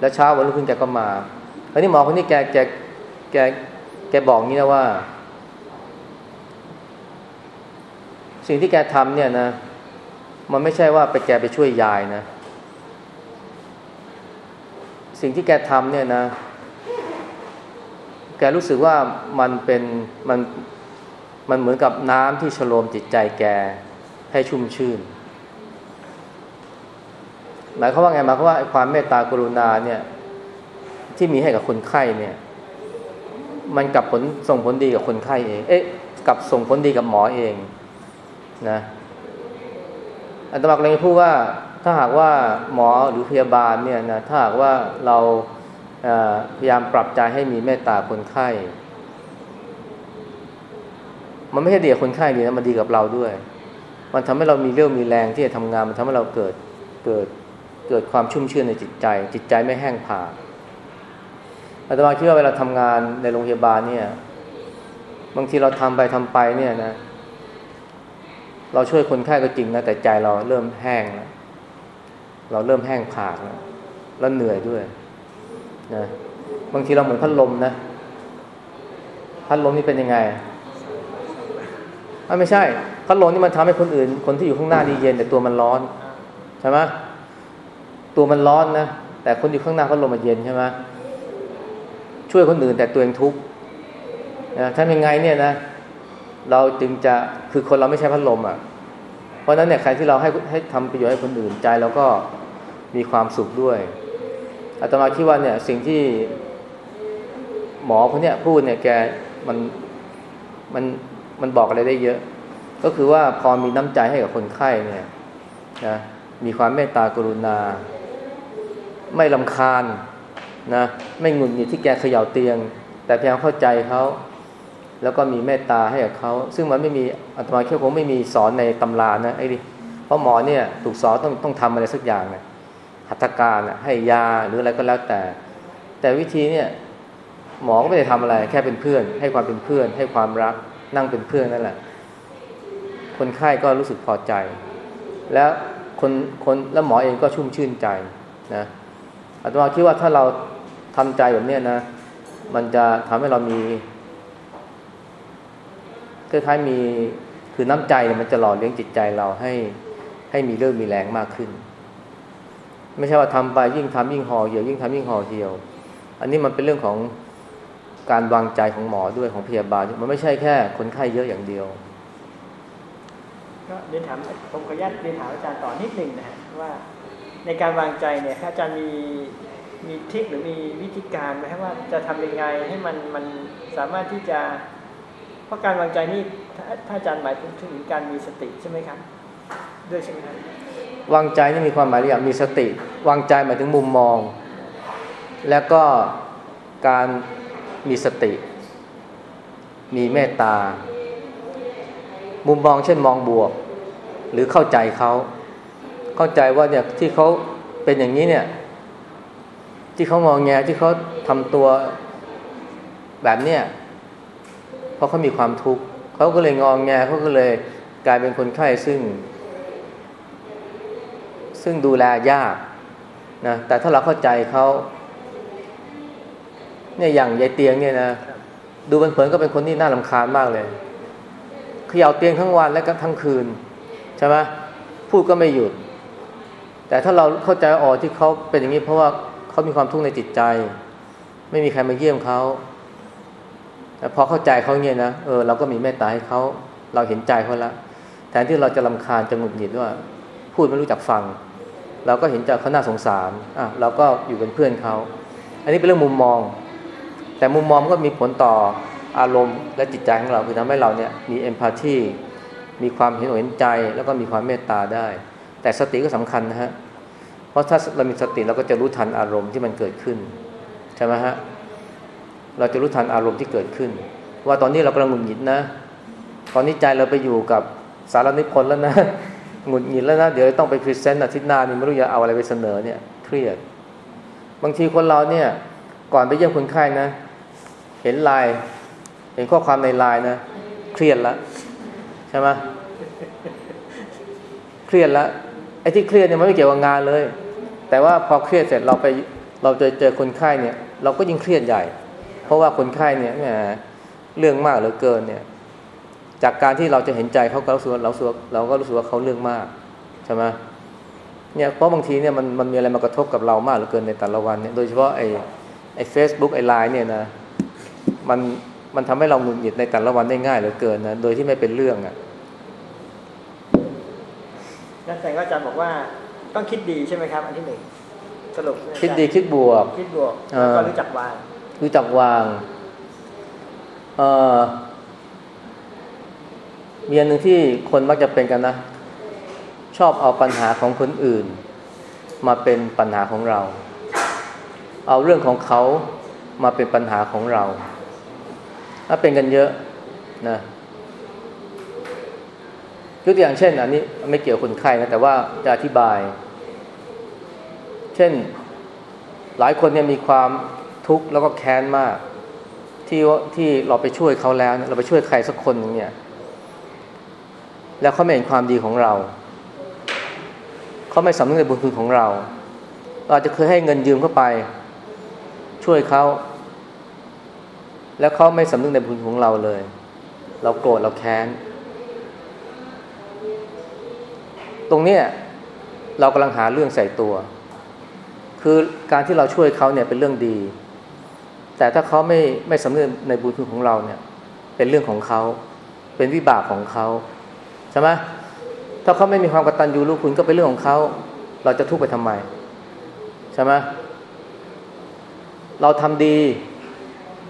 แล้วเช้าวันรุ่งขึ้นแกก็มาคราวนี้หมอคนนี้แกแกแกแกบอกงี้นะว่า สิ่งที่แกทำเนี่ยนะ มันไม่ใช่ว่าไปแกไปช่วยยายนะ สิ่งที่แกทำเนี่ยนะ แกรู้สึกว่ามันเป็นมันมันเหมือนกับน้ำที่ฉโลมจิตใจแกให้ชุ่มชื่น หมายความว่าไงหมายความว่าความเมตตากรุณาเนี่ย ที่มีให้กับคนไข้เนี่ย มันกลับผลส่งผลดีกับคนไข้เอง เอ๊ะกลับส่งผลดีกับหมอเอง นะอันตรากเลยพูดว่าถ้าหากว่าหมอหรือพยาบาลเนี่ยนะถ้าหากว่าเราพยายามปรับใจให้มีเมตตาคนไข้ มันไม่ใช่ดีกับคนไข้ดีนะมันดีกับเราด้วย มันทำให้เรามีเรี่ยวมีแรงที่จะทำงาน มันทำให้เราเกิดเกิดเกิดความชุ่มชื่นในจิตใจ จิตใจไม่แห้งผากอาตมาคิดว่าเวลาทำงานในโรงพยาบาลเนี่ย บางทีเราทำไปทำไปเนี่ยนะ เราช่วยคนไข้ก็จริงนะแต่ใจเราเริ่มแห้งแล้วเราเริ่มแห้งผากแล้วแล้วเหนื่อยด้วยนะบางทีเราเหมือนพัดลมนะพัดลมนี่เป็นยังไงไม่ใช่พัดลมนี่มันทำให้คนอื่น คนที่อยู่ข้างหน้านี่เย็น แต่ตัวมันร้อนใช่ไหมตัวมันร้อนนะแต่คนอยู่ข้างหน้าพัดลมมันเย็นใช่ไหมช่วยคนอื่นแต่ตัวเองทุกข์นะทำยังไงเนี่ยนะ เราจึงจะคือคนเราไม่ใช่พัดลมอะ เพราะนั้นเนี่ยใครที่เราให้ให้ทำประโยชน์ให้คนอื่นใจเราก็มีความสุขด้วยอาตมาคิดว่าเนี่ยสิ่งที่หมอคนเนี้ยพูดเนี่ยแกมันมันมันบอกอะไรได้เยอะ ก็คือว่าพอมีน้ำใจให้กับคนไข้เนี่ยนะมีความเมตตากรุณา ไม่ลำคาญนะไม่งุนงิดที่แกเขย่าเตียง แต่พยายามเข้าใจเขา แล้วก็มีเมตตาให้กับเขา ซึ่งมันไม่มีอาตมาคิดคงไม่มีสอนในตำรานะไอ้ดิเพราะหมอเนี่ยถูกสอนต้องต้องทำอะไรสักอย่างเนี่ยหัตถการให้ยาหรืออะไรก็แล้วแต่ แต่วิธีเนี่ยหมอก็ไม่ได้ทำอะไร แค่เป็นเพื่อน ให้ความเป็นเพื่อน ให้ความรักนั่งเป็นเพื่อนนั่นแหละ คนไข้ก็รู้สึกพอใจ แล้วคนคนแล้วหมอเองก็ชุ่มชื่นใจนะอาตมาคิดว่าถ้าเราทำใจแบบนี้นะ มันจะทำให้เรามี คล้ายๆมีคือน้ำใจเนี่ยมันจะหล่อเลี้ยงจิตใจเราให้ให้มีเรื่องมีแรงมากขึ้น ไม่ใช่ว่าทำไปยิ่งทำยิ่งห่อเหี่ยวยิ่งทำยิ่งห่อเหี่ยว อันนี้มันเป็นเรื่องของการวางใจของหมอด้วยของพยาบาล มันไม่ใช่แค่คนไข้เยอะอย่างเดียวก็เรียนถามผมขออนุญาตเรียนถามอาจารย์ต่อนิดหนึ่งนะฮะว่าในการวางใจเนี่ยอาจารย์มีมีทิคหรือมีวิธีการไหมว่าจะทำยังไงให้มันมันสามารถที่จะ ราะการวางใจนี่ถ้าอาจารย์หมายถึงการมีสติใช่ไหมครับ ด้วยใช่ไหมครับวางใจนี่มีความหมายอย่างมีสติ วางใจหมายถึงมุมมอง แล้วก็การมีสติ มีเมตตา มุมมองเช่นมองบวก หรือเข้าใจเขาเข้าใจว่าเนี่ยที่เขาเป็นอย่างนี้เนี่ย ที่เขางองแงที่เขาทำตัวแบบเนี้ย ราะเขามีความทุกข์เขาก็เลยงองแงเขาก็เลยกลายเป็นคนไข้ซึ่ง ซึ่งดูแลยากนะแต่ถ้าเราเข้าใจเขาเนี่ยอย่างยายเตียงเนี่ยนะดูเผินๆก็เป็นคนที่น่าลำคาญมากเลยเขย่าเตียงทั้งวันและก็ทั้งคืนใช่ไหมพูดก็ไม่หยุด แต่ถ้าเราเข้าใจอ๋อที่เขาเป็นอย่างนี้เพราะว่าเขามีความทุกข์ในจิตใจ ไม่มีใครมาเยี่ยมเขา พอเข้าใจเขาเนี่ยนะเออเราก็มีเมตตาให้เขาเราเห็นใจเขาละแทนที่เราจะลำคาญจะหงุดหงิดว่า พูดไม่รู้จักฟัง เราก็เห็นใจเขาน่าสงสารอะเราก็อยู่เป็นเพื่อนเขา อันนี้เป็นเรื่องมุมมอง แต่มุมมองก็มีผลต่ออารมณ์และจิตใจของเราคือทำให้เราเนี่ยมีเอมพัตตีมีความเห็นอกเห็นใจแล้วก็มีความเมตตาได้ แต่สติก็สำคัญนะฮะเพราะถ้าเรามีสติเราก็จะรู้ทันอารมณ์ที่มันเกิดขึ้นใช่ไหมฮะ เราจะรู้ทันอารมณ์ที่เกิดขึ้น ว่าตอนนี้เรากำลังหงุดหงิดนะ ตอนนี้ใจเราไปอยู่กับสารนิพนธ์แล้วนะหงุดหงิดแล้วนะ เดี๋ยวต้องไป present อาทิตย์หน้านี่ไม่รู้จะเอาอะไรไปเสนอเนี่ยเครียด บางทีคนเราเนี่ย ก่อนไปเยี่ยมคนไข้นะ เห็นไลน์เห็นข้อความในไลน์นะ เครียดแล้วใช่ไหมเครียดแล้วไอ้ที่เครียดเนี่ยมันไม่เกี่ยวกับงานเลย แต่ว่าพอเครียดเสร็จเราไปเราเจอเจอคนไข้เนี่ย เราก็ยิ่งเครียดใหญ่ เพราะว่าคนไข้เนี่ยแหมเรื่องมากเหลือเกินเนี่ย จากการที่เราจะเห็นใจเขาก็รู้สึกเราสึกเราก็รู้สึกว่าเขาเรื่องมากใช่ไหมเนี่ยเพราะบางทีเนี่ยมันมันมีอะไรมากระทบกับเรามากเหลือเกินในแต่ละวันเนี่ยโดยเฉพาะไอ้ไอ้เฟซบุ๊กไอ้ไลน์เนี่ยนะมันมันทำให้เราหงุดหงิดในแต่ละวันได้ง่ายเหลือเกินนะโดยที่ไม่เป็นเรื่องอะนั่นแสดงว่าอาจารย์บอกว่าต้องคิดดีใช่ไหมครับ อันที่หนึ่งสรุปคิดดีคิดบวก คิดบวกแล้วก็รู้จักวาง รู้จักวางเออมีอันหนึ่งที่คนมักจะเป็นกันนะ ชอบเอาปัญหาของคนอื่น มาเป็นปัญหาของเรา เอาเรื่องของเขามาเป็นปัญหาของเราถ้าเป็นกันเยอะนะยกตัวอย่างเช่น อันนี้ไม่เกี่ยวคนไข้นะแต่ว่าจะอธิบาย เช่น หลายคนเนี่ยมีความ ทุกข์แล้วก็แค้นมาก ที่ที่เราไปช่วยเขาแล้ว เราไปช่วยใครสักคนหนึ่งเนี่ย แล้วเขาไม่เห็นความดีของเรา เขาไม่สำนึกในบุญคุณของเรา เราจะเคยให้เงินยืมเข้าไป ช่วยเขา แล้วเขาไม่สำนึกในบุญของเราเลย เราโกรธเราแค้น ตรงนี้เรากำลังหาเรื่องใส่ตัว คือการที่เราช่วยเขาเนี่ยเป็นเรื่องดี แต่ถ้าเขาไม่ไม่สำเนึกในบุญคุณของเราเนี่ย เป็นเรื่องของเขา เป็นวิบากของเขาใช่ไหมถ้าเขาไม่มีความกตัญญูรู้คุณก็เป็นเรื่องของเขา เราจะทุกข์ไปทำไมใช่ไหมเราทำดี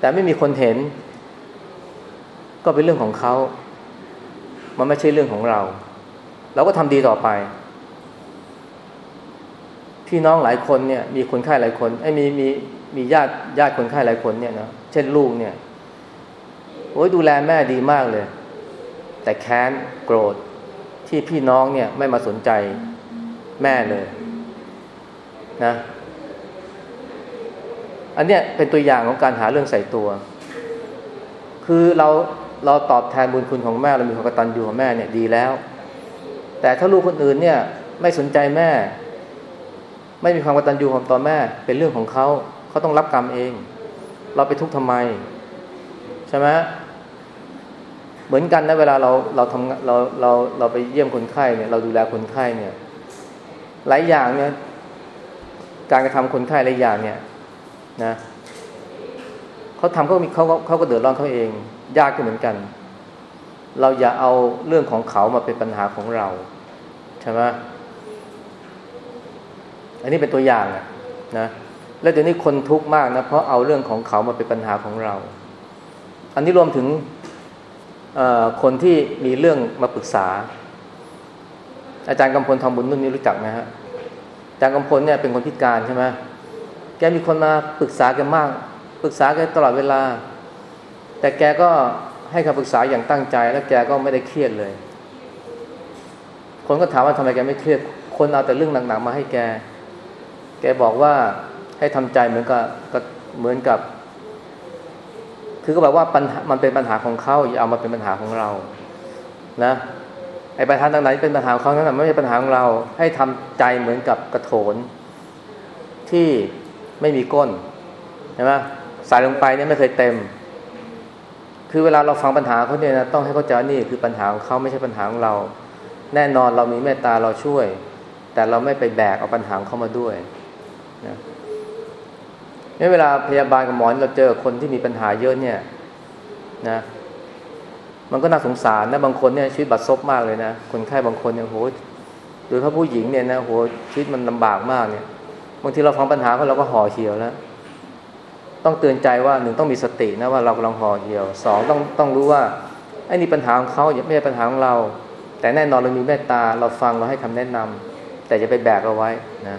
แต่ไม่มีคนเห็น ก็เป็นเรื่องของเขา มันไม่ใช่เรื่องของเรา เราก็ทำดีต่อไป พี่น้องหลายคนเนี่ย มีคนไข้หลายคนไอ้มีมี มีญาติญาติคนไข้หลายคนเนี่ยนะเช่นลูกเนี่ยโอ้ยดูแลแม่ดีมากเลย แต่แค้นโกรธที่พี่น้องเนี่ยไม่มาสนใจแม่เลยนะอันเนี้ยเป็นตัวอย่างของการหาเรื่องใส่ตัว คือเราเราตอบแทนบุญคุณของแม่เรามีความกตัญญูของแม่เนี่ยดีแล้ว แต่ถ้าลูกคนอื่นเนี่ยไม่สนใจแม่ ไม่มีความกตัญญูของต่อแม่ เป็นเรื่องของเขา เขาต้องรับกรรมเอง เราไปทุกข์ทำไม ใช่ไหมเหมือนกันนะเวลาเราเราทำเราเราเราไปเยี่ยมคนไข้เนี่ย เราดูแลคนไข้เนี่ย หลายอย่างเนี่ย การกระทำคนไข้หลายอย่างเนี่ย นะเขาทำเขามีเขาเขาก็เดือดร้อนเขาเอง ยากก็เหมือนกัน เราอย่าเอาเรื่องของเขามาเป็นปัญหาของเราใช่ไหมอันนี้เป็นตัวอย่างนะ แล้วเดี๋ยวนี้คนทุกข์มากนะเพราะเอาเรื่องของเขามาเป็นปัญหาของเรา อันนี้รวมถึงคนที่มีเรื่องมาปรึกษา อาจารย์กำพลทองบุญนุ่นนี่รู้จักไหมฮะอาจารย์กำพลเนี่ยเป็นคนพิการใช่ไหมแกมีคนมาปรึกษาแกมาก ปรึกษาแกตลอดเวลา แต่แกก็ให้คำปรึกษาอย่างตั้งใจ แล้วแกก็ไม่ได้เครียดเลย คนก็ถามว่าทำไมแกไม่เครียด คนเอาแต่เรื่องหนักๆมาให้แก แกบอกว่า ให้ทำใจเหมือนกับเหมือนกับ คือก็แบบว่าปัญหามันเป็นปัญหาของเขาอย่าเอามาเป็นปัญหาของเรา นะไอ้ปัญหาต่างๆเป็นปัญหาของเขานั้นไม่ใช่ปัญหาของเรา ให้ทำใจเหมือนกับกระโถน ที่ไม่มีก้นใช่ไหมใส่ลงไปเนี่ยไม่เคยเต็ม คือเวลาเราฟังปัญหาเขาเนี่ยนะต้องให้เขาใจนี่คือปัญหาของเขาไม่ใช่ปัญหาของเรา แน่นอนเรามีเมตตาเราช่วย แต่เราไม่ไปแบกเอาปัญหาเข้ามาด้วยนะ เวลาพยาบาลกับหมอเราเจอคนที่มีปัญหาเยอะเนี่ยนะมันก็น่าสงสารนะบางคนเนี่ยชีวิตบัดซบมากเลยนะคนไข้บางคนเนี่ยโหโดยเฉพาะผู้หญิงเนี่ยนะโหชีวิตมันลำบากมากเนี่ยบางทีเราฟังปัญหาเขาเราก็ห่อเหี่ยวแล้ว ต้องเตือนใจว่าหนึ่งต้องมีสตินะว่าเรากำลังห่อเหี่ยวสองต้องต้องรู้ว่าไอ้นี่ปัญหาของเขาไม่ใช่ปัญหาของเรา แต่แน่นอนเรามีเมตตาเราฟังเราให้คำแนะนำแต่จะไปแบกเอาไว้นะ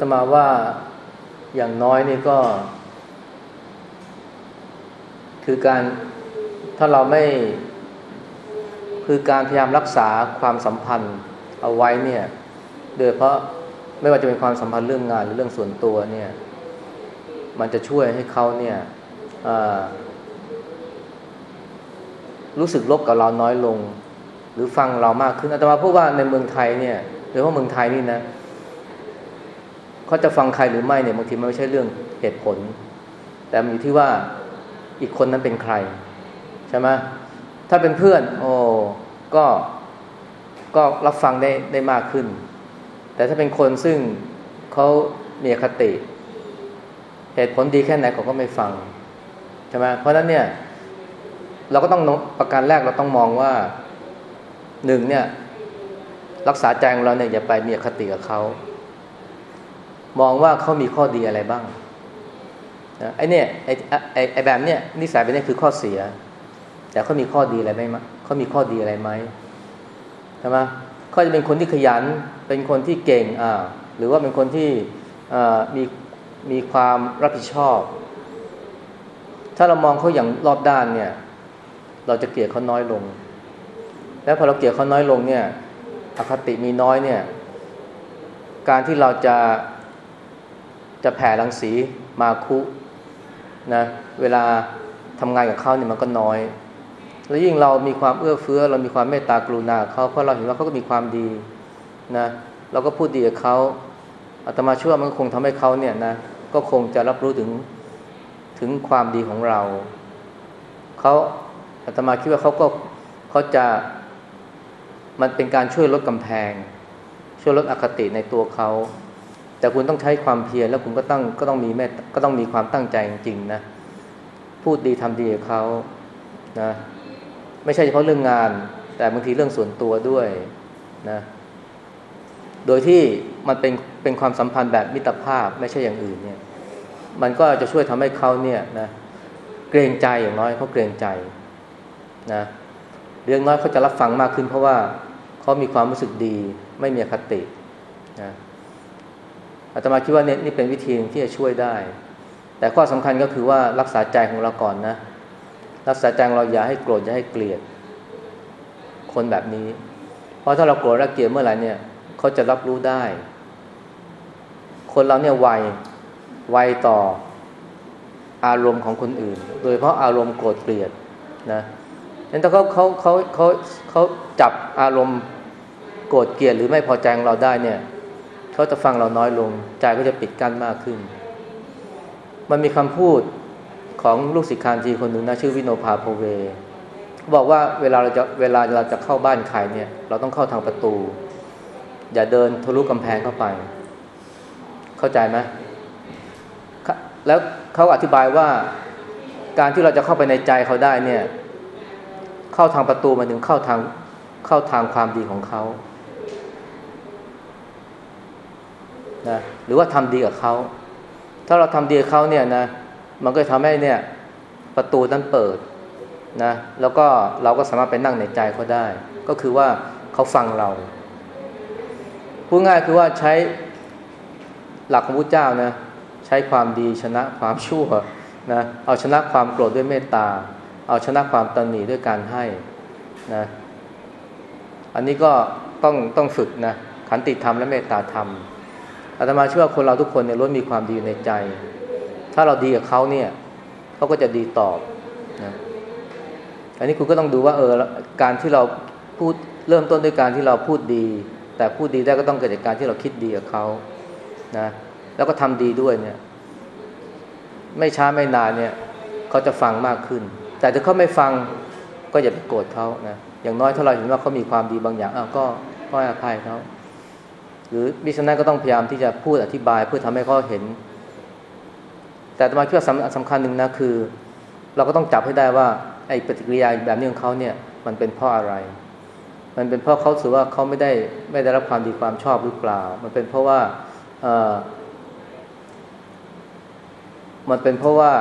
ตมาว่าอย่างน้อยนี่ก็ คือการถ้าเราไม่ คือการพยายามรักษาความสัมพันธ์เอาไว้เนี่ย โดยเพราะไม่ว่าจะเป็นความสัมพันธ์เรื่องงานหรือเรื่องส่วนตัวเนี่ย มันจะช่วยให้เขาเนี่ยรู้สึกลบกับเราน้อยลง หรือฟังเรามากขึ้นอาตมาพูดว่าในเมืองไทยเนี่ยโดยเฉพาะเมืองไทยนี่นะเขาจะฟังใครหรือไม่เนี่ยบางทีมันไม่ใช่เรื่องเหตุผล แต่มันอยู่ที่ว่าอีกคนนั้นเป็นใคร ใช่ไหมถ้าเป็นเพื่อน โอ้ก็ก็รับฟังได้ได้มากขึ้น แต่ถ้าเป็นคนซึ่งเขามีคติ เหตุผลดีแค่ไหนเขาก็ไม่ฟังใช่ไหมเพราะฉะนั้นเนี่ย เราก็ต้องประการแรกเราต้องมองว่าหนึ่งเนี่ย รักษาใจของเราเนี่ยอย่าไปมีคติกับเขา มองว่าเขามีข้อดีอะไรบ้างไอ้เนี่ยไอ้ไอ้ไอ้แบบเนี้ยนิสัยแบบนี้คือข้อเสีย แต่เขามีข้อดีอะไรไหมเขามีข้อดีอะไรไหมใช่ไหมเขาจะเป็นคนที่ขยัน เป็นคนที่เก่งอ่าหรือว่าเป็นคนที่มีมีความรับผิดชอบ ถ้าเรามองเขาอย่างรอบด้านเนี่ย เราจะเกลียดเขาน้อยลง แล้วพอเราเกลียดเขาน้อยลงเนี่ยอคติมีน้อยเนี่ย การที่เราจะ จะแผ่รังสีมาคุนะเวลาทำงานกับเขาเนี่ยมันก็น้อย แล้วยิ่งเรามีความเอื้อเฟื้อ เรามีความเมตตากรุณาเขาเพราะเราเห็นว่าเขาก็มีความดีนะเราก็พูดดีกับเขาอาตมาเชื่อมันคงทำให้เขาเนี่ยนะก็คงจะรับรู้ถึงถึงความดีของเราเขาอาตมาคิดว่าเขาก็เขาจะมันเป็นการช่วยลดกำแพง ช่วยลดอคติในตัวเขา แต่คุณต้องใช้ความเพียรแล้วคุณก็ต้องก็ต้องมีแม่ก็ต้องมีความตั้งใจจริงๆนะพูดดีทำดีกับเขานะไม่ใช่เฉพาะเรื่องงาน แต่บางทีเรื่องส่วนตัวด้วยนะโดยที่มันเป็นเป็นความสัมพันธ์แบบมิตรภาพไม่ใช่อย่างอื่นเนี่ย มันก็จะช่วยทำให้เขาเนี่ยนะเกรงใจอย่างน้อยเขาเกรงใจนะเรื่องน้อยเขาจะรับฟังมากขึ้น เพราะว่าเขามีความรู้สึกดี ไม่มีคตินะ อาตมาคิดว่าเนี่ยนี่เป็นวิธีที่จะช่วยได้ แต่ข้อสำคัญก็คือว่ารักษาใจของเราก่อนนะ รักษาใจของเราอย่าให้โกรธอย่าให้เกลียด คนแบบนี้ เพราะถ้าเราโกรธและเกลียดเมื่อไหร่เนี่ยเขาจะรับรู้ได้ คนเราเนี่ยไวไวต่ออารมณ์ของคนอื่น โดยเพราะอารมณ์โกรธเกลียดนะนั้นถ้าเขาเขาเขาเขาเขาจับอารมณ์โกรธเกลียดหรือไม่พอใจของเราได้เนี่ย เขาจะฟังเราน้อยลง ใจก็จะปิดกั้นมากขึ้น มันมีคำพูดของลูกศิษย์คานทีคนหนึ่งนะชื่อวิโนภาโพเวบอกว่าเวลาเราจะเวลาเราจะเข้าบ้านใครเนี่ย เราต้องเข้าทางประตู อย่าเดินทะลุกำแพงเข้าไป เข้าใจไหมแล้วเขาอธิบายว่าการที่เราจะเข้าไปในใจเขาได้เนี่ย เข้าทางประตูมันถึงเข้าทางเข้าทางความดีของเขา นะหรือว่าทำดีกับเขา ถ้าเราทำดีกับเขาเนี่ยนะมันก็ทำให้เนี่ยประตูนั้นเปิดนะแล้วก็เราก็สามารถไปนั่งในใจเขาได้ ก็คือว่าเขาฟังเราพูดง่ายคือว่าใช้หลักของพระเจ้านะใช้ความดีชนะความชั่วนะเอาชนะความโกรธด้วยเมตตา เอาชนะความตนหนีด้วยการให้นะอันนี้ก็ต้องต้องฝึกนะขันติธรรมและเมตตาธรรม อาตมาเชื่อว่าคนเราทุกคนเนี่ยล้วนมีความดีอยู่ในใจ ถ้าเราดีกับเขาเนี่ยเขาก็จะดีตอบนะอันนี้คุณก็ต้องดูว่าเออการที่เราพูดเริ่มต้นด้วยการที่เราพูดดี แต่พูดดีได้ก็ต้องเกิดจากการที่เราคิดดีกับเขานะแล้วก็ทำดีด้วยเนี่ย ไม่ช้าไม่นานเนี่ยเขาจะฟังมากขึ้น แต่ถ้าเขาไม่ฟังก็อย่าไปโกรธเขานะอย่างน้อยถ้าเราเห็นว่าเขามีความดีบางอย่างอ้าวก็ก็อภัยเขา หรือมิฉะนั้นก็ต้องพยายามที่จะพูดอธิบายเพื่อทำให้เขาเห็น แต่มาคิดว่าสำคัญหนึ่งนะคือ เราก็ต้องจับให้ได้ว่าไอ้ปฏิกิริยาแบบนี้ของเขาเนี่ย มันเป็นเพราะอะไร มันเป็นเพราะเขาถือว่าเขาไม่ได้ไม่ได้รับความดีความชอบหรือเปล่า มันเป็นเพราะว่าเออมันเป็นเพราะว่า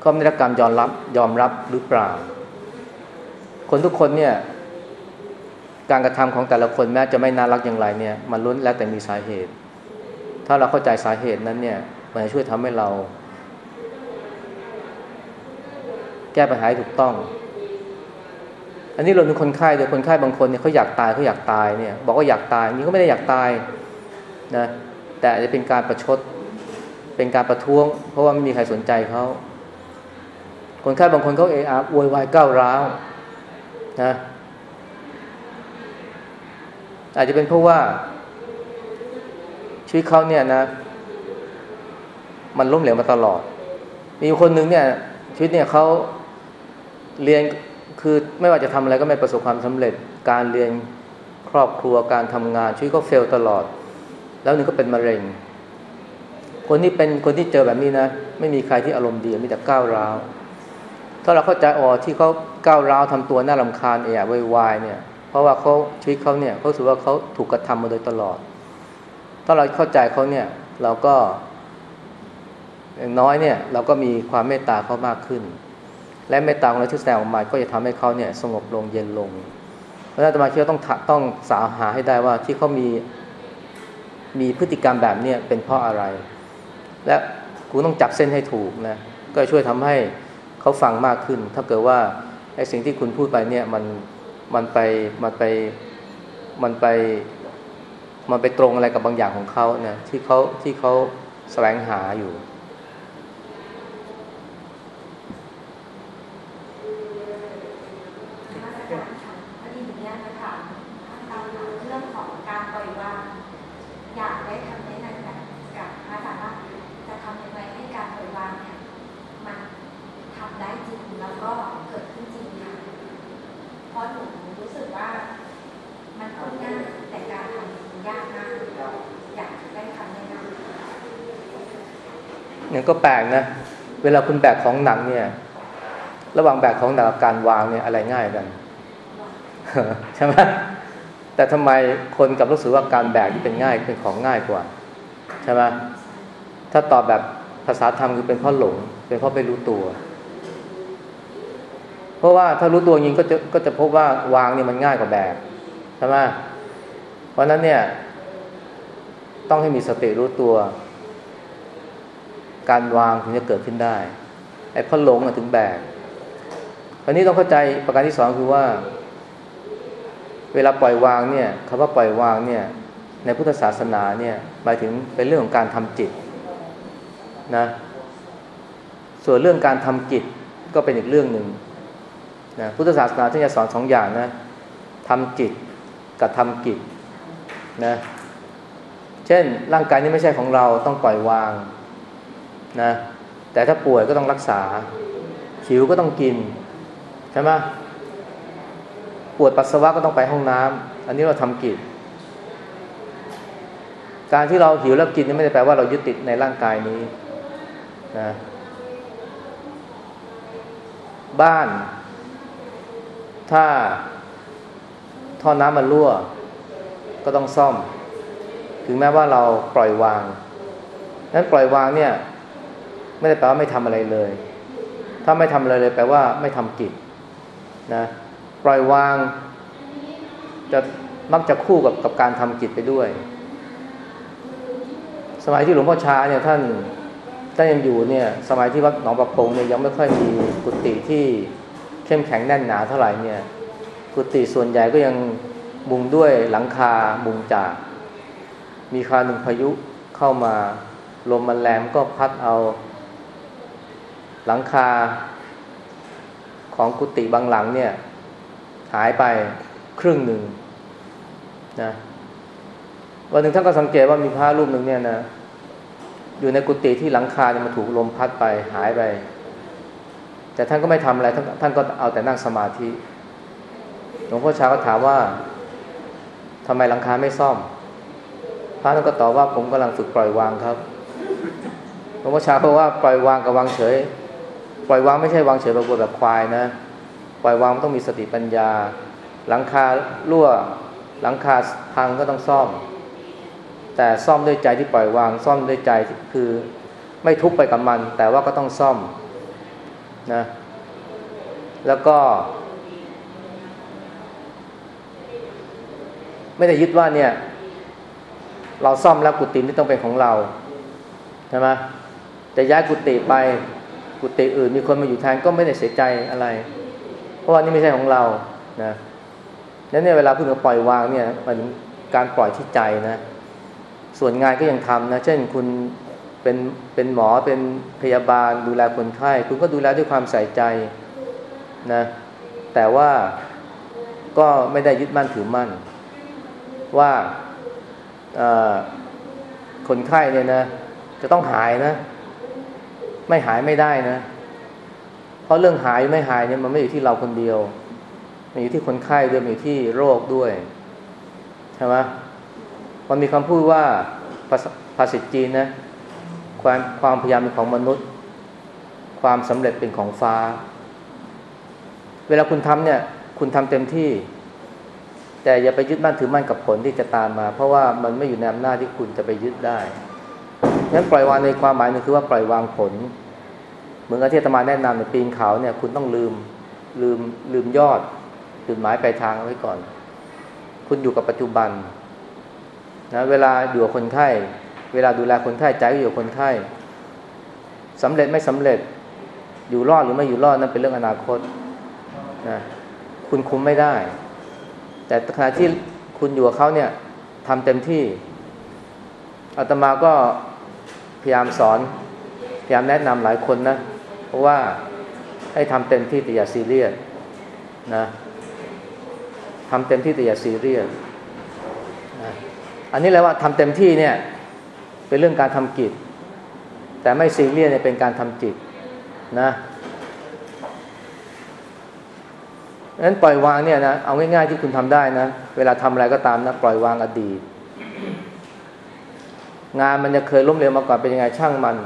เขาไม่ได้รับการยอมรับยอมรับหรือเปล่า คนทุกคนเนี่ย การกระทำของแต่ละคนแม้จะไม่น่ารักอย่างไรเนี่ยมันล้นแล้วแต่มีสาเหตุ ถ้าเราเข้าใจสาเหตุนั้นเนี่ยมันจะช่วยทำให้เรา แก้ปัญหาถูกต้อง อันนี้เราเป็นคนไข้แต่คนไข้บางคนเนี่ยเขาอยากตายเขาอยากตายเนี่ย บอกว่าอยากตายนี่ก็ไม่ได้อยากตายนะแต่จะเป็นการประชด เป็นการประท้วง เพราะว่าไม่มีใครสนใจเขาคนไข้บางคนเขาเอะอะโวยวายก้าวร้าวนะ อาจจะเป็นเพราะว่า ชีวิตเขาเนี่ยนะ มันล้มเหลวมาตลอด มีคนหนึ่งเนี่ย ชีวิตเนี่ยเขาเรียนคือไม่ว่าจะทำอะไรก็ไม่ประสบความสำเร็จ การเรียนครอบครัวการทำงานชีวิตก็เฟลตลอด แล้วนึงก็เป็นมะเร็ง คนที่เป็นคนที่เจอแบบนี้นะ ไม่มีใครที่อารมณ์ดีมีแต่ก้าวร้าวถ้าเราเข้าใจอ๋อที่เขาก้าวร้าวทำตัวน่ารำคาญเอะวายเนี่ย เพราะว่าเขาชีวิตเขาเนี่ยเขาสึกว่าเขาถูกกระทำมาโดยตลอด ถ้าเราเข้าใจเขาเนี่ยเราก็อย่างน้อยเนี่ยเราก็มีความเมตตาเขามากขึ้น และเมตตาของเราที่แสดงออกมาก็จะทำให้เขาเนี่ยสงบลงเย็นลง เพราะนั้นตมาคิดว่าต้องต้องสาวหาให้ได้ว่าที่เขามีมีพฤติกรรมแบบเนี้เป็นเพราะอะไร และกูต้องจับเส้นให้ถูกนะก็ช่วยทำให้เขาฟังมากขึ้น ถ้าเกิดว่าไอ้สิ่งที่คุณพูดไปเนี่ยมัน มันไปมันไปมันไปมันไปตรงอะไรกับบางอย่างของเขาเนี่ยที่เขาที่เขาแสวงหาอยู่เนี่ยก็แปลกนะ เวลาคุณแบกของหนักเนี่ย ระหว่างแบกของหนักกับการวางเนี่ยอะไรง่ายกัน ใช่ไหมแต่ทำไมคนกับรู้สึกว่าการแบกที่เป็นง่ายเป็นของง่ายกว่า ใช่ไหมถ้าตอบแบบภาษาธรรมคือเป็นเพราะหลง เป็นเพราะไม่รู้ตัว เพราะว่าถ้ารู้ตัวจริงก็จะก็จะพบว่าวางเนี่ยมันง่ายกว่าแบกใช่ไหมเพราะนั้นเนี่ย ต้องให้มีสติรู้ตัว การวางถึงจะเกิดขึ้นได้ ไอ้พอหลงถึงแบกอันนี้ต้องเข้าใจประการที่สองคือว่า เวลาปล่อยวางเนี่ยคำว่าปล่อยวางเนี่ย ในพุทธศาสนาเนี่ยหมายถึงเป็นเรื่องของการทำจิตนะส่วนเรื่องการทำจิตก็เป็นอีกเรื่องหนึ่งนะพุทธศาสนาที่จะสอนสองอย่างนะทำจิตกับทำกิจนะเช่นร่างกายนี้ไม่ใช่ของเราต้องปล่อยวาง นะแต่ถ้าป่วยก็ต้องรักษา หิวก็ต้องกิน ใช่ไหมปวดปัสสาวะก็ต้องไปห้องน้ำอันนี้เราทำกิจ การที่เราหิวแล้วกินนี่ไม่ได้แปลว่าเรายึดติดในร่างกายนี้นะบ้าน ถ้าท่อน้ำมันรั่ว ก็ต้องซ่อม ถึงแม้ว่าเราปล่อยวางนั้นปล่อยวางเนี่ย ไม่ได้แปลว่าไม่ทำอะไรเลย ถ้าไม่ทำอะไรเลยแปลว่าไม่ทำกิจนะปล่อยวาง จะมักจะคู่กับกับการทำกิจไปด้วย สมัยที่หลวงพ่อชาเนี่ยท่านท่านยังอยู่เนี่ยสมัยที่วัดหนองประพงเนี่ยยังไม่ค่อยมีกุฏิที่เข้มแข็งแน่นหนาเท่าไหร่เนี่ย กุฏิส่วนใหญ่ก็ยังมุงด้วยหลังคามุงจาก มีคาหนึ่งพายุเข้ามาลมมันแรงก็พัดเอา หลังคาของกุฏิบางหลังเนี่ย หายไปครึ่งหนึ่งนะวันหนึ่งท่านก็สังเกตว่ามีพระรูปหนึ่งเนี่ยนะอยู่ในกุฏิที่หลังคาเนี่ยมันถูกลมพัดไปหายไป แต่ท่านก็ไม่ทำอะไรท่านท่านก็เอาแต่นั่งสมาธิหลวงพ่อชาก็ถามว่าทำไมหลังคาไม่ซ่อม พระท่านก็ตอบว่าผมกำลังฝึกปล่อยวางครับหลวงพ่อชาเพราะว่าปล่อยวางกับวางเฉย ปล่อยวางไม่ใช่วางเฉยแบบแบบควายนะ ปล่อยวางมันต้องมีสติปัญญา หลังคารั่ว หลังคาพังก็ต้องซ่อม แต่ซ่อมด้วยใจที่ปล่อยวาง ซ่อมด้วยใจคือไม่ทุกไปกับมัน แต่ว่าก็ต้องซ่อมนะ แล้วก็ ไม่ได้ยึดว่าเนี่ย เราซ่อมแล้วกุฏินี่ต้องเป็นของเราใช่ไหมจะย้ายกุฏิไป กุฏิอื่นมีคนมาอยู่แทนก็ไม่ได้เสียใจอะไร เพราะว่านี่ไม่ใช่ของเรานะนั้นเนี่ยเวลาพูดถึงปล่อยวางเนี่ยมันการปล่อยที่ใจนะ ส่วนงานก็ยังทำนะ เช่นคุณเป็นเป็นหมอเป็นพยาบาลดูแลคนไข้ คุณก็ดูแลด้วยความใส่ใจนะแต่ว่าก็ไม่ได้ยึดมั่นถือมั่น ว่าคนไข้เนี่ยนะ จะต้องหายนะ ไม่หายไม่ได้นะ เพราะเรื่องหายไม่หายเนี่ยมันไม่อยู่ที่เราคนเดียวมันอยู่ที่คนไข้ด้วยมันอยู่ที่โรคด้วยใช่ไหมมันมีคำพูดว่าภาษาภาษาจีนนะความความพยายามเป็นของมนุษย์ ความสำเร็จเป็นของฟ้า เวลาคุณทำเนี่ย คุณทำเต็มที่ แต่อย่าไปยึดมั่นถือมั่นกับผลที่จะตามมา เพราะว่ามันไม่อยู่ในอำนาจที่คุณจะไปยึดได้ งั้นปล่อยวางในความหมายนึงคือว่าปล่อยวางผล เหมือนกับที่ตมาแนะนำในปีนเขาเนี่ยคุณต้องลืมลืมลืมยอดจุดหมายปลายทางไว้ก่อน คุณอยู่กับปัจจุบันนะเวลาอยู่กับคนไข้ เวลาดูแลคนไข้ใจก็อยู่กับคนไข้สำเร็จไม่สำเร็จอยู่รอดหรือไม่อยู่รอดนั่นเป็นเรื่องอนาคตนะคุณคุมไม่ได้ แต่ขณะที่คุณอยู่กับเขาเนี่ยทำเต็มที่อาตมาก็ ยายามสอนพยายามแนะนำหลายคนนะ เพราะว่าให้ทำเต็มที่แต่อย่าซีเรียสนะทำเต็มที่แต่อย่าซีเรียสนะอันนี้แหละว่าทำเต็มที่เนี่ย เป็นเรื่องการทำกิจ แต่ไม่ซีเรียสเนี่ยเป็นการทำจิตนะนั้นปล่อยวางเนี่ยนะเอาง่ายๆที่คุณทำได้นะ เวลาทำอะไรก็ตามนะ ปล่อยวางอดีต งานมันจะเคยล้มเหลวมาก่อนเป็นยังไงช่างมัน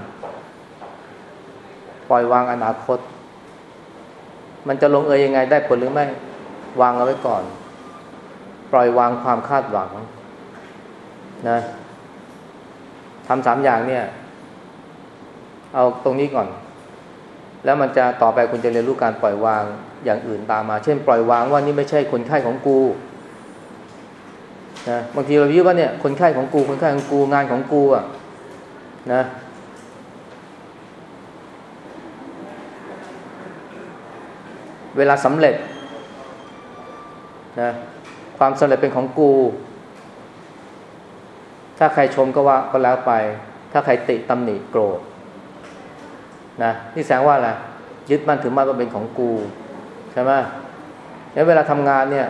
ปล่อยวางอนาคต มันจะลงเอยยังไงได้ผลหรือไม่ วางเอาไว้ก่อน ปล่อยวางความคาดหวังนะทำสามอย่างเนี่ย เอาตรงนี้ก่อน แล้วมันจะต่อไปคุณจะเรียนรู้การปล่อยวางอย่างอื่นตามมา เช่น ปล่อยวางว่านี่ไม่ใช่คนไข้ของกู นะบางทีเรายึดว่าเนี่ยคนไข้ของกู คนไข้ของกูงานของกูอะนะเวลาสำเร็จนะความสำเร็จเป็นของกู ถ้าใครชมก็ว่าก็แล้วไป ถ้าใครติตำหนิโกรธนะนี่แสดงว่าอะไรยึดมั่นถือมั่นว่าเป็นของกู ใช่ไหมแล้วเวลาทำงานเนี่ย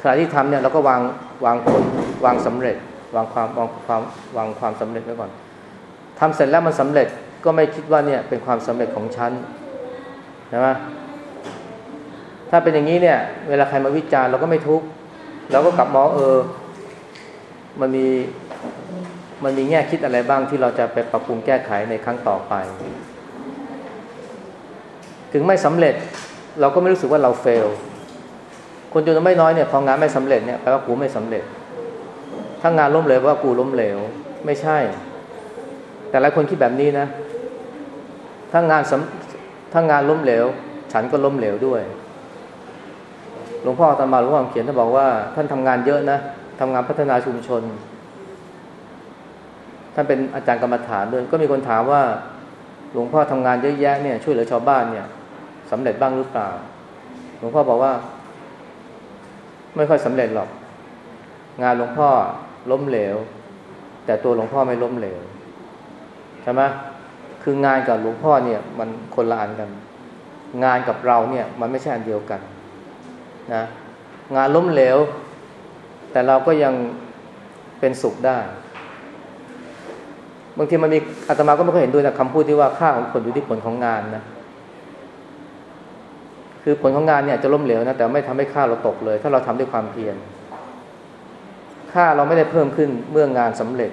ขณะที่ทำเนี่ยเราก็วาง วางผลวางสำเร็จ วางความวางความวางความสำเร็จไว้ก่อนทำเสร็จแล้วมันสำเร็จก็ไม่คิดว่าเนี่ยเป็นความสำเร็จของฉันใช่ไหมถ้าเป็นอย่างนี้เนี่ย เวลาใครมาวิจารณ์เราก็ไม่ทุกข์เราก็กลับมองเออ มันมีมันมีแง่คิดอะไรบ้างที่เราจะไปปรับปรุงแก้ไขในครั้งต่อไป ถึงไม่สำเร็จ เราก็ไม่รู้สึกว่าเราเฟล คนจำนวนไม่น้อยเนี่ยพองานไม่สำเร็จเนี่ยแปลว่ากูไม่สำเร็จ ถ้างานล้มเหลวว่ากูล้มเหลว ไม่ใช่ แต่หลายคนคิดแบบนี้นะ ถ้างานถ้างานล้มเหลว ฉันก็ล้มเหลวด้วย หลวงพ่อตอนมาหลวงพ่อเขียนท่านบอกว่า ท่านทำงานเยอะนะทำงานพัฒนาชุมชน ท่านเป็นอาจารย์กรรมฐานด้วย ก็มีคนถามว่า หลวงพ่อทำงานเยอะแยะเนี่ยช่วยเหลือชาวบ้านเนี่ยสำเร็จบ้างหรือเปล่า หลวงพ่อบอกว่า ไม่ค่อยสำเร็จหรอก งานหลวงพ่อล้มเหลว แต่ตัวหลวงพ่อไม่ล้มเหลวใช่ไหมคืองานกับหลวงพ่อเนี่ย มันคนละอันกัน งานกับเราเนี่ย มันไม่ใช่อันเดียวกันนะงานล้มเหลว แต่เราก็ยังเป็นสุขได้บางทีมันมีอาตมาก็ไม่เคยเห็นด้วยนะคำพูดที่ว่าค่าของผลอยู่ที่ผลของงานนะ คือผลของงานเนี่ยจะล้มเหลวนะแต่ไม่ทำให้ค่าเราตกเลย ถ้าเราทำด้วยความเพียรค่าเราไม่ได้เพิ่มขึ้นเมื่องานสำเร็จ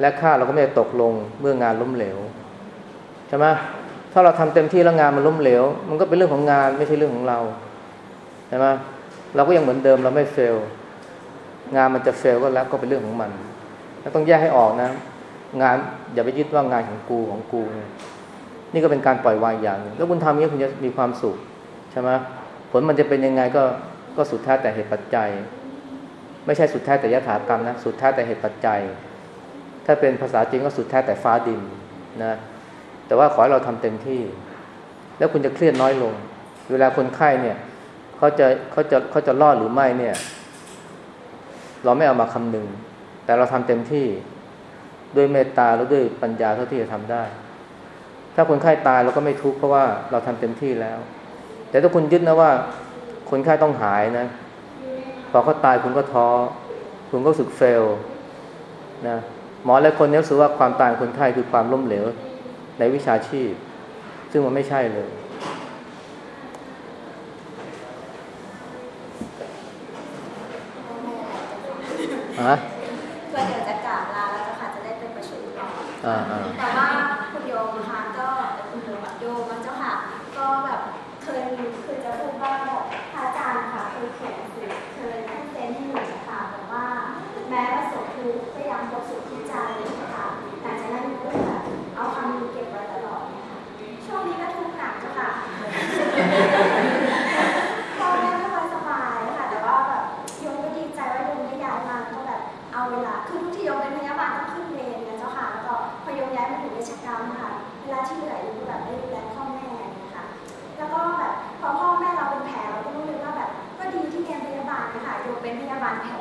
และค่าเราก็ไม่ได้ตกลงเมื่องานล้มเหลวใช่ไหมถ้าเราทำเต็มที่แล้วงานมันล้มเหลว มันก็เป็นเรื่องของงานไม่ใช่เรื่องของเราใช่ไหมเราก็ยังเหมือนเดิมเราไม่เฟลงานมันจะเฟลก็แล้วก็เป็นเรื่องของมันเราต้องแยกให้ออกนะ งานอย่าไปยึดว่างานของกูของกู นี่ก็เป็นการปล่อยวางอย่างนึงแล้วคุณทำนี้คุณจะมีความสุข ใช่ไหมผลมันจะเป็นยังไงก็ก็สุดแท้แต่เหตุปัจจัย ไม่ใช่สุดแท้แต่ยถากรรมนะสุดแท้แต่เหตุปัจจัย ถ้าเป็นภาษาจริงก็สุดแท้แต่ฟ้าดินนะแต่ว่าขอให้เราทำเต็มที่ แล้วคุณจะเครียดน้อยลง เวลาคนไข้เนี่ยเขาจะเขาจะเขาจะรอดหรือไม่เนี่ย เราไม่เอามาคำนึง แต่เราทำเต็มที่ด้วยเมตตาแล้วด้วยปัญญาเท่าที่จะทำได้ ถ้าคนไข้ตายเราก็ไม่ทุกข์เพราะว่าเราทำเต็มที่แล้ว แต่ถ้าคุณยึดนะว่า คนไข้ต้องหายนะ พอเขาตายคุณก็ท้อ คุณก็สึกเฟลนะหมอหลายคนเนี่ยรู้สึกว่าความตายคนไข้คือความล้มเหลว ในวิชาชีพ ซึ่งมันไม่ใช่เลยฮะเพื่อเดี๋ยวจะกราบลาแล้วเจ้าค่ะจะได้ไปประชุมต่ออ่าอ่าแต่ว่า กข์ก็ยังพบสุขที่ใจค่ะหลังจากนั้นก็แบบเอาความดีเก็บไว้ตลอดเนี่ยค่ะช่วงนี้ก็ทุกข์หนักเจ้าค่ะพ่อแม่ไม่ค่อยสบายค่ะ แต่ว่าแบบยมก็ดีใจว่าโยมได้ย้ายมาก็แบบเอาเวลาคือทุกที่โยมเป็นพยาบาลต้องขึ้นเวรนะเจ้าค่ะแล้วก็พอโยมย้ายมาถึงราชการนะคะเวลาที่เหลือโยมก็แบบได้ดูแลพ่อแม่นะคะแล้วก็แบบพอพ่อแม่เราเป็นแผลเราก็รู้เลยว่าแบบก็ดีที่เรียนพยาบาลนะคะโยมเป็นพยาบาลแผล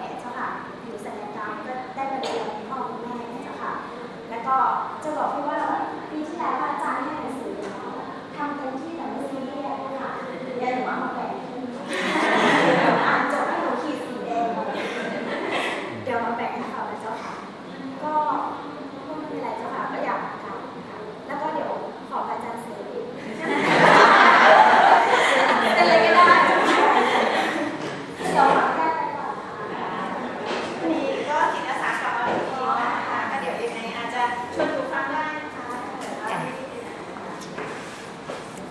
ก็จะบอกพี่ว่าแบบปีที่แล้วอาจารย์ให้หนังสือทำเต็มที่แต่ไม่ซีเรียสค่ะเรียนหนูเอามาแบ่งให้อ่านจบให้หนูขีดสีแดงเดี๋ยวมาแบ่งให้เขานะเจ้าค่ะ ก็ก็ไม่เป็นไรเจ้าค่ะก็อยากทำค่ะแล้วก็เดี๋ยวขออาจารย์เสรี อะไรก็ได้เจ้าค่ะเดี๋ยวขอแก้ไปก่อนค่ะ วันนี้ก็จิตอาสากลับมาอีกทีนะคะก็เดี๋ยวยังไงอาจจะชวนดูฟังได้นะคะ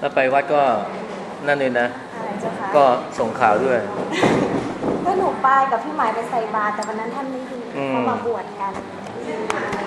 ถ้าไป วัดก็นั่นเลยนะอะไรเจ้าค่ะก็ส่งข่าวด้วยก็หนูไปกับพี่หมายไปใส่บาตรแต่วันนั้นท่านไม่อยู่อืมเขามาบวชกันค